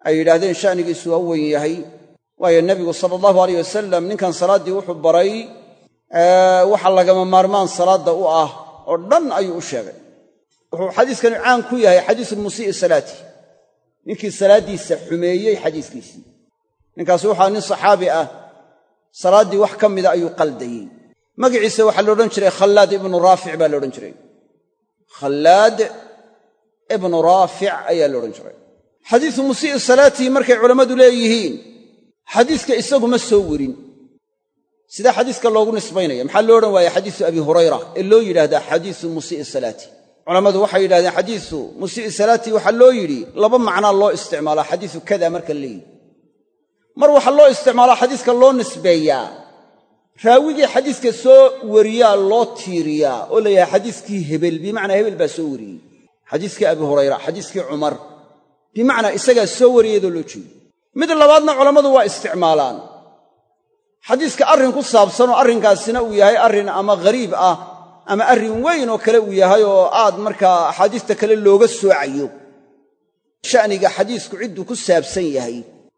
ay yidhaahdeen sha'nigiisu waa weyn yahay. Waayo nebigu sala allahu aleyh wasalam ninkan salaaddii wuxuu baray waxa lagama maarmaan salaadda u ah oo dhan ayuu u sheegay. Wuxuu xadiiskani caan ku yahay xadiisu musii'i salaati ninkii salaaddiisa xumeeyey xadiiskiisii. Ninkaasi waxaa nin saxaabi ah. Salaaddii wax ka mida ayuu qaldayey. Magiciisa waxaa la odhan jiray khallaad ibnu raafic baa la odhan jiray. Khallaad ibnu raafic ayaa la odhan jiray. Xadiisu musii'i salaatii markay culammadu leeyihiin xadiiska isagu ma soo werin sidaa xadiiska loogu nisbaynaya maxaa loo odhan waaya xadiisu abi hurayra ee loo yidhaahdaa xadiisu musii'i salaati culammadu waxay yidhahdeen xadiisu musii'i salaati waxaa loo yidhi laba macnaa loo isticmaalaa xadiisu kada marka leeyihi mar waxaa loo isticmaalaa xadiiska loo nisbeeyaa. Raawigii xadiiska soo wariyaa loo tiiriyaa oo la yidhaha xadiiskii hebel bimacnaa hebel baa soo wariyey. Xadiiskii abi hurayra xadiiskii cumar bimacnaa isagaa soo wariyadoo loo jeedo. Mid labaadna culammadu waa isticmaalaan. Xadiiska arrin ku saabsan oo arrinkaasina uu yahay arrin ama ghariib ah ama arrin weyn oo kale uu yahay oo aad markaa axaadiista kale looga soocayo. Sha'niga xadiisku cidduu ku saabsan yahay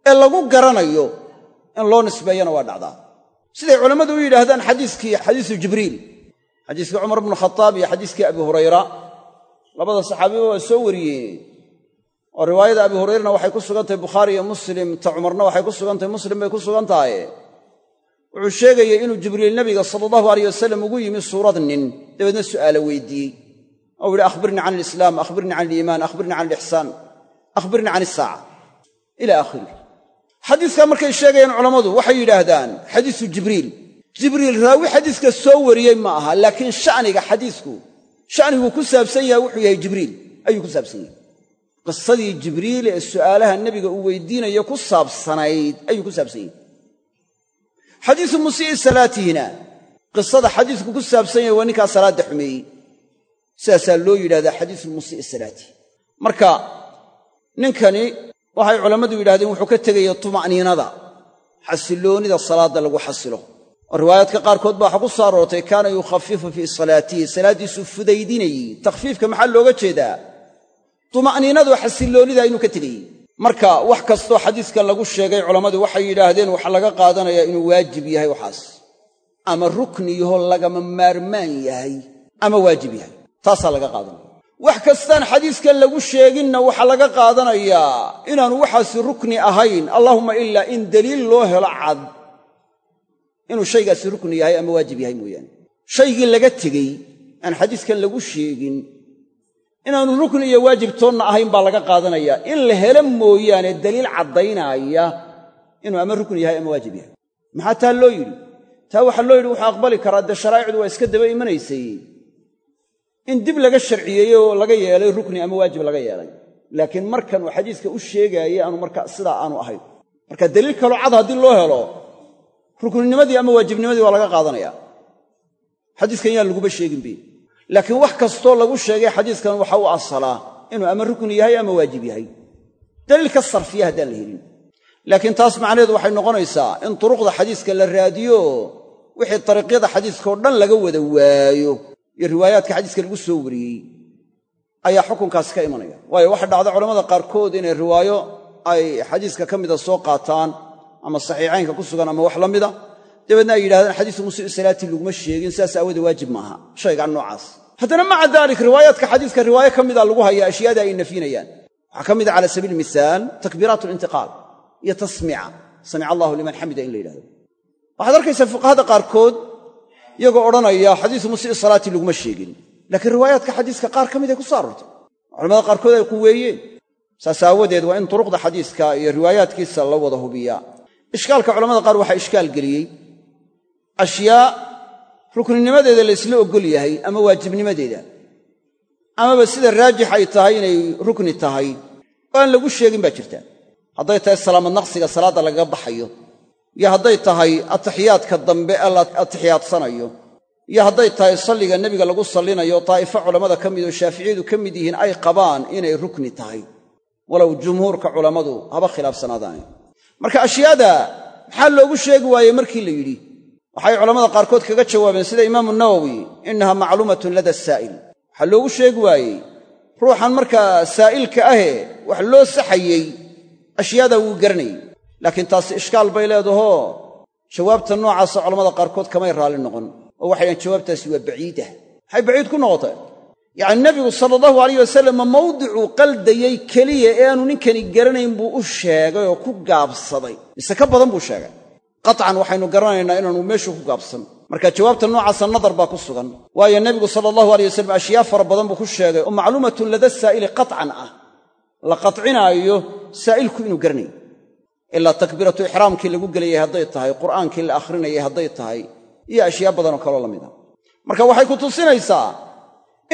ee lagu garanayo in loo nisbeeyana waa dhacdaa. Siday culammadu u yidhaahdaan xadiiskii xadiisu jibriil xadiiskii cumar bnu khataab iyo xadiiskii abi hurayra. Labada saxaabiba waa soo wariyeen oo riwaayada abi hurayrana waxay ku sugan tahay bukhaari iyo muslim ta cumarna waxay ku sugan tahay muslim bay ku sugan tahay wuxuu sheegayey inuu jibriil nabiga sala allahu aleyh wasalam ugu yimi suurad nin dabeedna su'aala weydiiyey ou yihi akhbirnii can alislaam akhbirnii can aliimaan akhbirnii can alixsaan akhbirnii can isaaca ila aakhirih xadiiskaa markay sheegayaan culammadu waxay yidhaahdaan xadiisu jibriil. Jibriil raawi xadiiska soo wariyey ma aha laakiin sha'niga xadiisku sha'niguu ku saabsan yahay wuxuu yahay jibriil. Ayuu ku saabsan yahay. Qisadii jibriil ee su'aalaha nebiga uu weydiinayo ku saabsanayd ayuu ku saabsan yahay xadiisu musii'i salaatihina qisada xadiisku ku saabsan yahay waa ninkaa salaadda xumeeyey. Sidaasaa loo yidhahdaa xadiisu musii'i salaatihi marka ninkani waxay culammadu yidhahdeen wuxuu ka tegaya tuma'niinada xasilloonnida salaadda lagu xasilo. Oo riwaayaadka qaarkood baa waxa ku soo aroortay kaana yukhafifu fii salaatihi salaaddiisuu fudaydinayey. Takhfiifka maxaa looga jeedaa? Tuma'niinadu xasilloonnida inuu ka tegayey marka wax kastoo xadiiskan lagu sheegay culammadu waxay yidhaahdeen waxaa laga qaadanayaa inuu waajib yahay waxaas. Ama rukni yaho lagama maarmaan yahay ama waajib yahay. Taasaa laga qaadanaya. Wax kastaan xadiiskan lagu sheeginna waxaa laga qaadanayaa inaanu waxaasi rukni ahayn. Allaahumma ilaa in daliil loo helo cad. Inuu shaygaasi rukni yahay ama waajib yahay mooyaane. Shaygii laga tegey aan xadiiskan lagu sheegin inaanu rukni iyo waajib toonna ahayn baa laga qaadanayaa in la helo mooyaane daliil caddaynaya inuu ama rukni yahay ama waajib yahay. Maxaa taa loo yidhi? Taa waxaa loo yidhi wuxuu aqbali karaa dee sharaa'icdu waa iska daba imanaysay in dib laga sharciyeeyey oo laga yeelay rukni ama waajib laga yeelay. Laakiin markan uu xadiiska u sheegaayey aanu marka sidaa aanu ahayn. Marka daliil kaloo cad haddii loo helo rukninimadii ama waajibnimadii waa laga qaadanaya. Xadiiskan yaan laguba sheeginbe laakiin wax kastoo lagu sheegay xadiiskan waxa u asalaa inuu ama rukni yahay ama waajib yahay. Daliil ka sarfiya haddaan la helin. Laakiin taas macnaheedu waxay noqonaysaa in turuqda xadiiska la raadiyo wixii dariiqyada xadiiskaoo dhan laga wada waayo iyo riwaayaadka xadiiska lagu soo wariyey ayaa xukunkaasi ka imanaya. Waayo waxa dhacda culamada qaarkood inay riwaayo ay xadiiska ka mida soo qaataan ama saxiixaynka ku sugan ama wax la mida dabeedna ay yidhahdaan xadiisu musii'u salaatii laguma sheegin sidaas aawoodee waajib maaha shaygaan noocaas. Haddana maca daalik riwaayaadka xadiiska riwaayo ka mida lagu hayaa ashyaada ay nafyinayaan waxaa ka mida cala sabiili misaal takbiiraat alintiqaal iyo tasmica samica allahu liman xamida in la yidhahdo waxaad arkaysaa fuqahada qaarkood iyagoo odhanaya xadiisu musii'u salaatii laguma sheegin. Laakiin riwaayaadka xadiiska qaar ka mid ay ku soo aroortay culamada qaarkood ay quweeyeen saas aawadeed waa in turuqda xadiiska iyo riwaayaadkiisa la wada hubiyaa. Ishkaalka culamada qaar waxaa ishkaal geliyey ashyaa rukninimadeeda la ysla oggol yahay ama waajibnimadeeda amaba sida raajix ay tahay inay rukni tahay aan lagu sheegin baa jirta. Hadday tahay salaamad naqsiga salaadda lagaga baxayo iyo hadday tahay atixiyaadka dambe ee la atixiyaadsanayo iyo hadday tahay salliga nebiga lagu sallinayo daa'ifo culammada ka mid oo shaaficiyadu ka mid yihiin ay qabaan inay rukni tahay. Walow jumhuurka culammadu haba khilaafsanaadaane marka ashyaada maxaa loogu sheegi waayey markii la yidhi waxay culammada qaarkood kaga jawaabeen sida imaamu nawowi innaha macluumatun lada saa'il. Waxaa loogu sheegi waayey ruuxan markaa saa'ilka ahee wax loo saxayey ashyaadaa wuu garanayey. Laakiin taasi ishkaal bay leedahoo jawaabta noocaasa culamada qaarkood kamay raalli noqon oo waxay dhahen jawaabtaasi waa baciidah. Maxay baciid ku noqotay. Yacni nebigu sala allahu alayh wasalam ma mawdicuu qaldayey keliya ee aanu ninkani garanayn buu u sheegay oo ku gaabsaday. Mise ka badan buu sheegay qatcan waxaynu garanaynaa inaanu meeshuu ku gaabsan. Marka jawaabta noocaasa nadar baa ku sugan. Waayo nebigu sala allahu alay wasalam ashyaa fara badan buu ku sheegay oo macluumatun lada saa'ili qatcan ah. La qatcinaayo saa'ilku inuu garanayo. Ilaa takbiiratu ixraamkii lagu gelayay hadday tahay qur'aankii la akhrinayay hadday tahay iyo ashyaa badanoo kaloo la mid a marka waxay ku tusinaysaa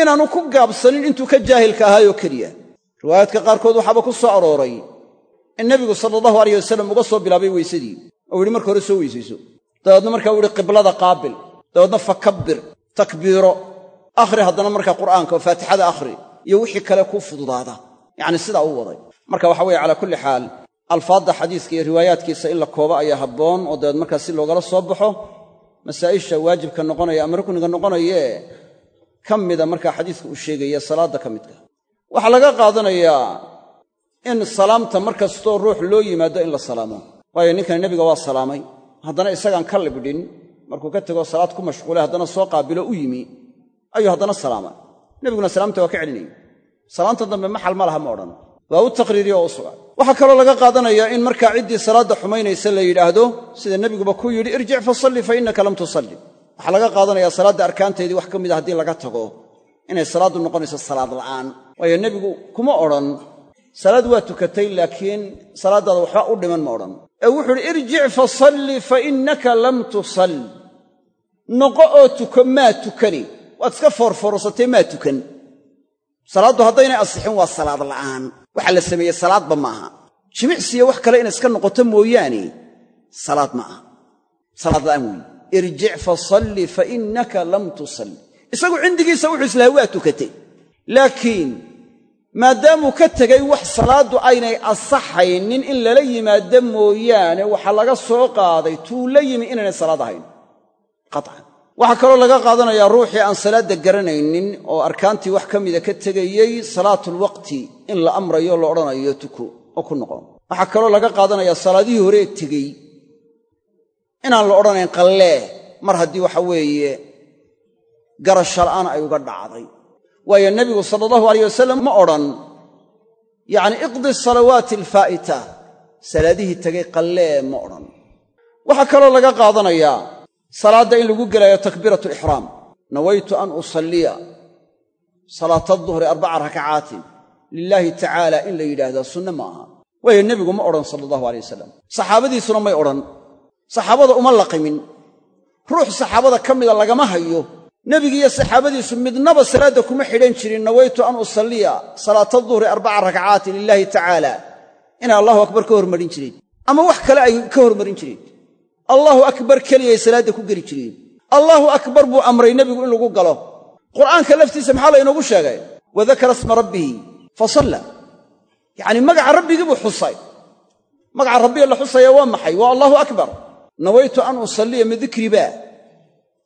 inaanu ku gaabsanin intuu ka jaahilka ahaayoo keliya. Riwaayaadka qaarkood waxaaba ku soo arooray in nebigu sala allahu alayh wasalam uga soo bilaabay weysadii oo yidhi marka hore soo weysayso. Dabeedna markaa u yihi qiblada qaabil. Dabeedna fakabbir takbiiro. Akhri haddana markaa qur'aanka oo faatixada akhri. Iyo wixii kale kuu fududaada. Yacni sidaa u waday. Marka waxa weye calaa kulli xaal alfaadda xadiiska iyo riwaayaadkiisa in la koobo ayaa habboon oo dabeed markaa si loogala soo baxo masaa'isha waajibka noqonaya ama rukniga noqonayee ka mida markaa xadiiska uu sheegaya salaadda ka midka. Waxaa laga qaadanayaa in salaamta mar kastoo ruux loo yimaado in la salaamo waayo ninkani nebiga waa salaamay. Haddana isagaan ka libdhin markuu ka tegoo salaad ku mashquulay haddana soo qaabilo u yimi ayuu haddana salaamay. Nebiguna salaamta waa ka celinayay salaanta dambe maxal ma laha ma odhan. Waa u taqriiriye oo u sugan. Waxaa kaloo laga qaadanayaa in markaa ciddii salaadda xumaynaysa la yidhaahdo sida nebiguba ku yidhi irjic fasalli fa innaka lam tusalli. Waxaa laga qaadanayaa salaadda arkaanteedii wax ka mida haddii laga tago inay salaaddu noqonayso salaad la'aan. Waayo nebigu kuma odhan salaad waa tukatay laakiin salaaddaada waxba u dhiman ma odhan ee wuxuu uhi irjic fasalli fa innaka lam tusall noqo oo tuko maa tukani. Waad iska foorfoorosatee maa tukan. Salaaddu haddaynay asixin waa salaad la'aan. Waxaa la sameeyey salaadba maaha. Jimicsiya wax kale inay iska noqoto mooyaane salaad ma aha. Salaad la'aan weeye irjic fasalli fa innaka lam tusalli. Isagu cindigiisa wuxuu islahay waa tukatay. Laakiin maadaamuu ka tegay wax salaaddu aynay asaxaynin in lala yimaado mooyaane waxaa laga soo qaaday tuu la yimi inaynay salaad ahayn. Qaطcan waxaa kaloo laga qaadanayaa ruuxii aan salaadda garanaynin oo arkaantii wax ka mida ka tegayey salaatulwaqti in la amrayo la odhanayo tuko oo ku noqon. Waxaa kaloo laga qaadanayaa salaadihii horee tegey inaan la odhanayn qallee. Mar haddii waxa weeye garasho la'aan ay uga dhacday waayo nebigu sala allahu alayh wasalam ma odhan yacni iqdi salawaati alfaa'ita salaadihii tegay qallee ma odhan. Waxaa kaloo laga qaadanayaa salaadda in lagu gelayo takbiiratu alixraam nawaytu an usalliya salaata duhri arbaca rakacaatin. Lilaahi tacaala in la yidhaahdaa sunne ma aha. Waayo nebigu ma odhan sala allahu alay wasalam saxaabadiisuna may odhan. Saxaabada uma laqimin ruux saxaabada ka mida lagama hayo nebigiiyo saxaabadiisu midnaba salaadda kuma xidhan jirin nawaytu an usalliya salaata duhri arbaca rakacaatin lilaahi tacaala. Inay allahu akbar ka hormarin jireen ama wax kale ay ka hormarin jireen allahu akbar keliyay salaadda ku geli jireen allaahu akbar buu amray nebigu in lagu galo. Qur'aanka laftiisa maxaa laynoogu sheegay? Wa dakara sma rabbihi fa salla. Yacnii magaca rabbigii buu xusay. Magaca rabbiga la xusaya waa maxay? Waa allahu akbar. Nawaytu an usalliya min dikriba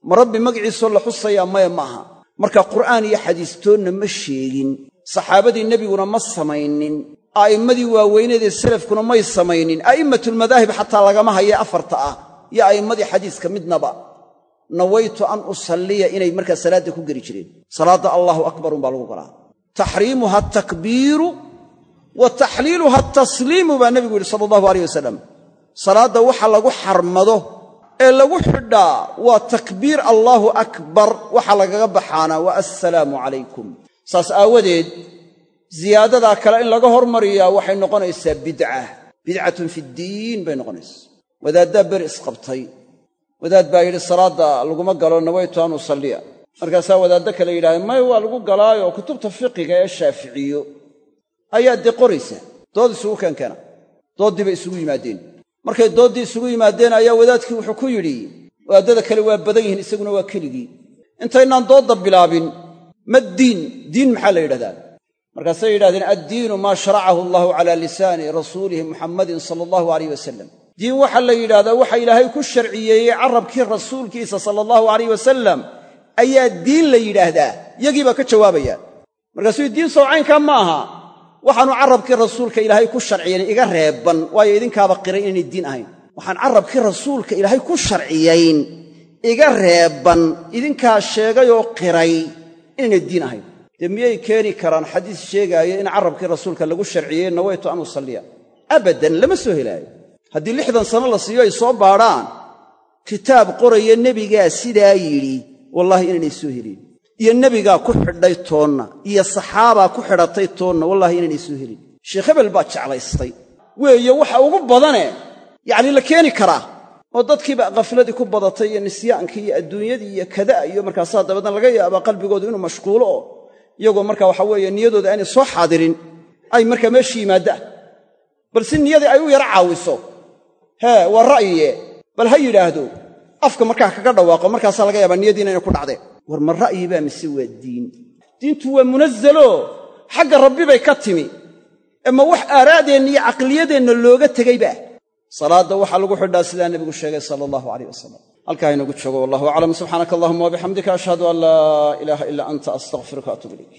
ma rabbi magaciisoo la xusayaa maya ma aha marka qur'aan iyo xadiistoonna ma sheegin. Saxaabadii nebiguna ma samaynin. A'immadii waaweyneedee salafkuna may samaynin. A'immatulmadaahib xataa lagama haye afarta ah. Iyo a'immadii xadiiska midnaba nawaytu an usalliya inay markaa salaadda ku geli jireen. Salaadda allaahu akbar umbaa lagu galaa taxriimuha atakbiiru wa taxliiluha atasliimu baa nebigu yidhi sala allahu alayh wasalam salaadda waxa lagu xarmado ee lagu xidhaa waa takbiir allaahu akbar waxa lagaga baxaana waa assalaamu calaykum. Saas aawadeed ziyaadadaa kale in laga hormariyaa waxay noqonaysaa bidca. Bidcatun fiddiin bay noqonaysaa. Wadaaddaa beri isqabtay. Wadaad baa yidhi salaadda laguma galo nawaytu an usalliya. Markaasaa wadaaddo kale yidhahdeen may waa lagu galaayo kutubta fiqiga ee shaaficiyo. Ayaa dee qoraysa dood isugu keenkeena dooddii bay isugu yimaadeen markay dooddii isugu yimaadeen ayaa wadaadkii wuxuu ku yidhi waaddada kale waa badan yihiin isaguna waa keligii. Intaynaan doodda bilaabin ma diin diin maxaa la yidhahdaa? Markaasay yidhahdeen addiinu maa sharacahu allahu calaa lisaani rasuulihi muxammadin sala allahu alayh wasalam diin waxaa la yidhahdaa waxa ilaahay ku sharciyeeyey carabkii rasuulkiisa sala allahu alayh wasalam ayaa diin la yidhaahdaa. Yagii baa ka jawaabaya. Markaasuu diin sowcaynkaa ma aha waxaanu carabkii rasuulka ilaahay ku sharciyen iga reebban waayo idinkaaba qiray inaynay diin ahayn. Waxaan carabkii rasuulka ilaahay ku sharciyayn iga reebban idinkaa sheegayoo qiray inaynay diin ahayn. Dee miyay keeni karaan xadiis sheegaayo in carabkii rasuulka lagu sharciyey nawaytu an usalliya? Abadan lama soo helaayo. Haddii lixdan sano la siiyo ay soo baadhaan kitaab qoraya nebigaa sidaa yidhi wallaahi inaynay soo helin iyo nebigaa ku xidhay toonna iyo saxaabaa ku xidhatay toonna wallaahi inaynay soo helin. Sheekh hebel baa jeclaystay. Weeye waxa ugu badane yacni la keeni karaa oo dadkiiba khafladii ku badatay iyo nisyaankii iyo adduunyadii iyo kada iyo markaasaa dabeedna laga yaabaa qalbigoodu inuu mashquulo oo iyagoo marka waxa weeye niyadooda aanay soo xaadirin ay markaa meesha yimaadaan bal si niyadii ay u yara caawiso hee waa ra'yiye bal ha yidhaahdo afka markaa kaga dhawaaqo markaasaa laga yaabaa niyadiina inay ku dhacdeen war ma ra'yi baa mise waa diin? Diintu waa munazalo xagga rabbi bay ka timi. Ee ma wax aaraadeenna iyo caqliyadeenna looga tegayba salaadda waxaa lagu xidhaa sidaa nebigu sheegay sala allahu alayh wasalam halkaa inagu joogo wallahu aclam. Subxaanaka allahuma wabixamdika ashhadu an laa ilaaha ilaa anta astaqfiruka atuub ilayk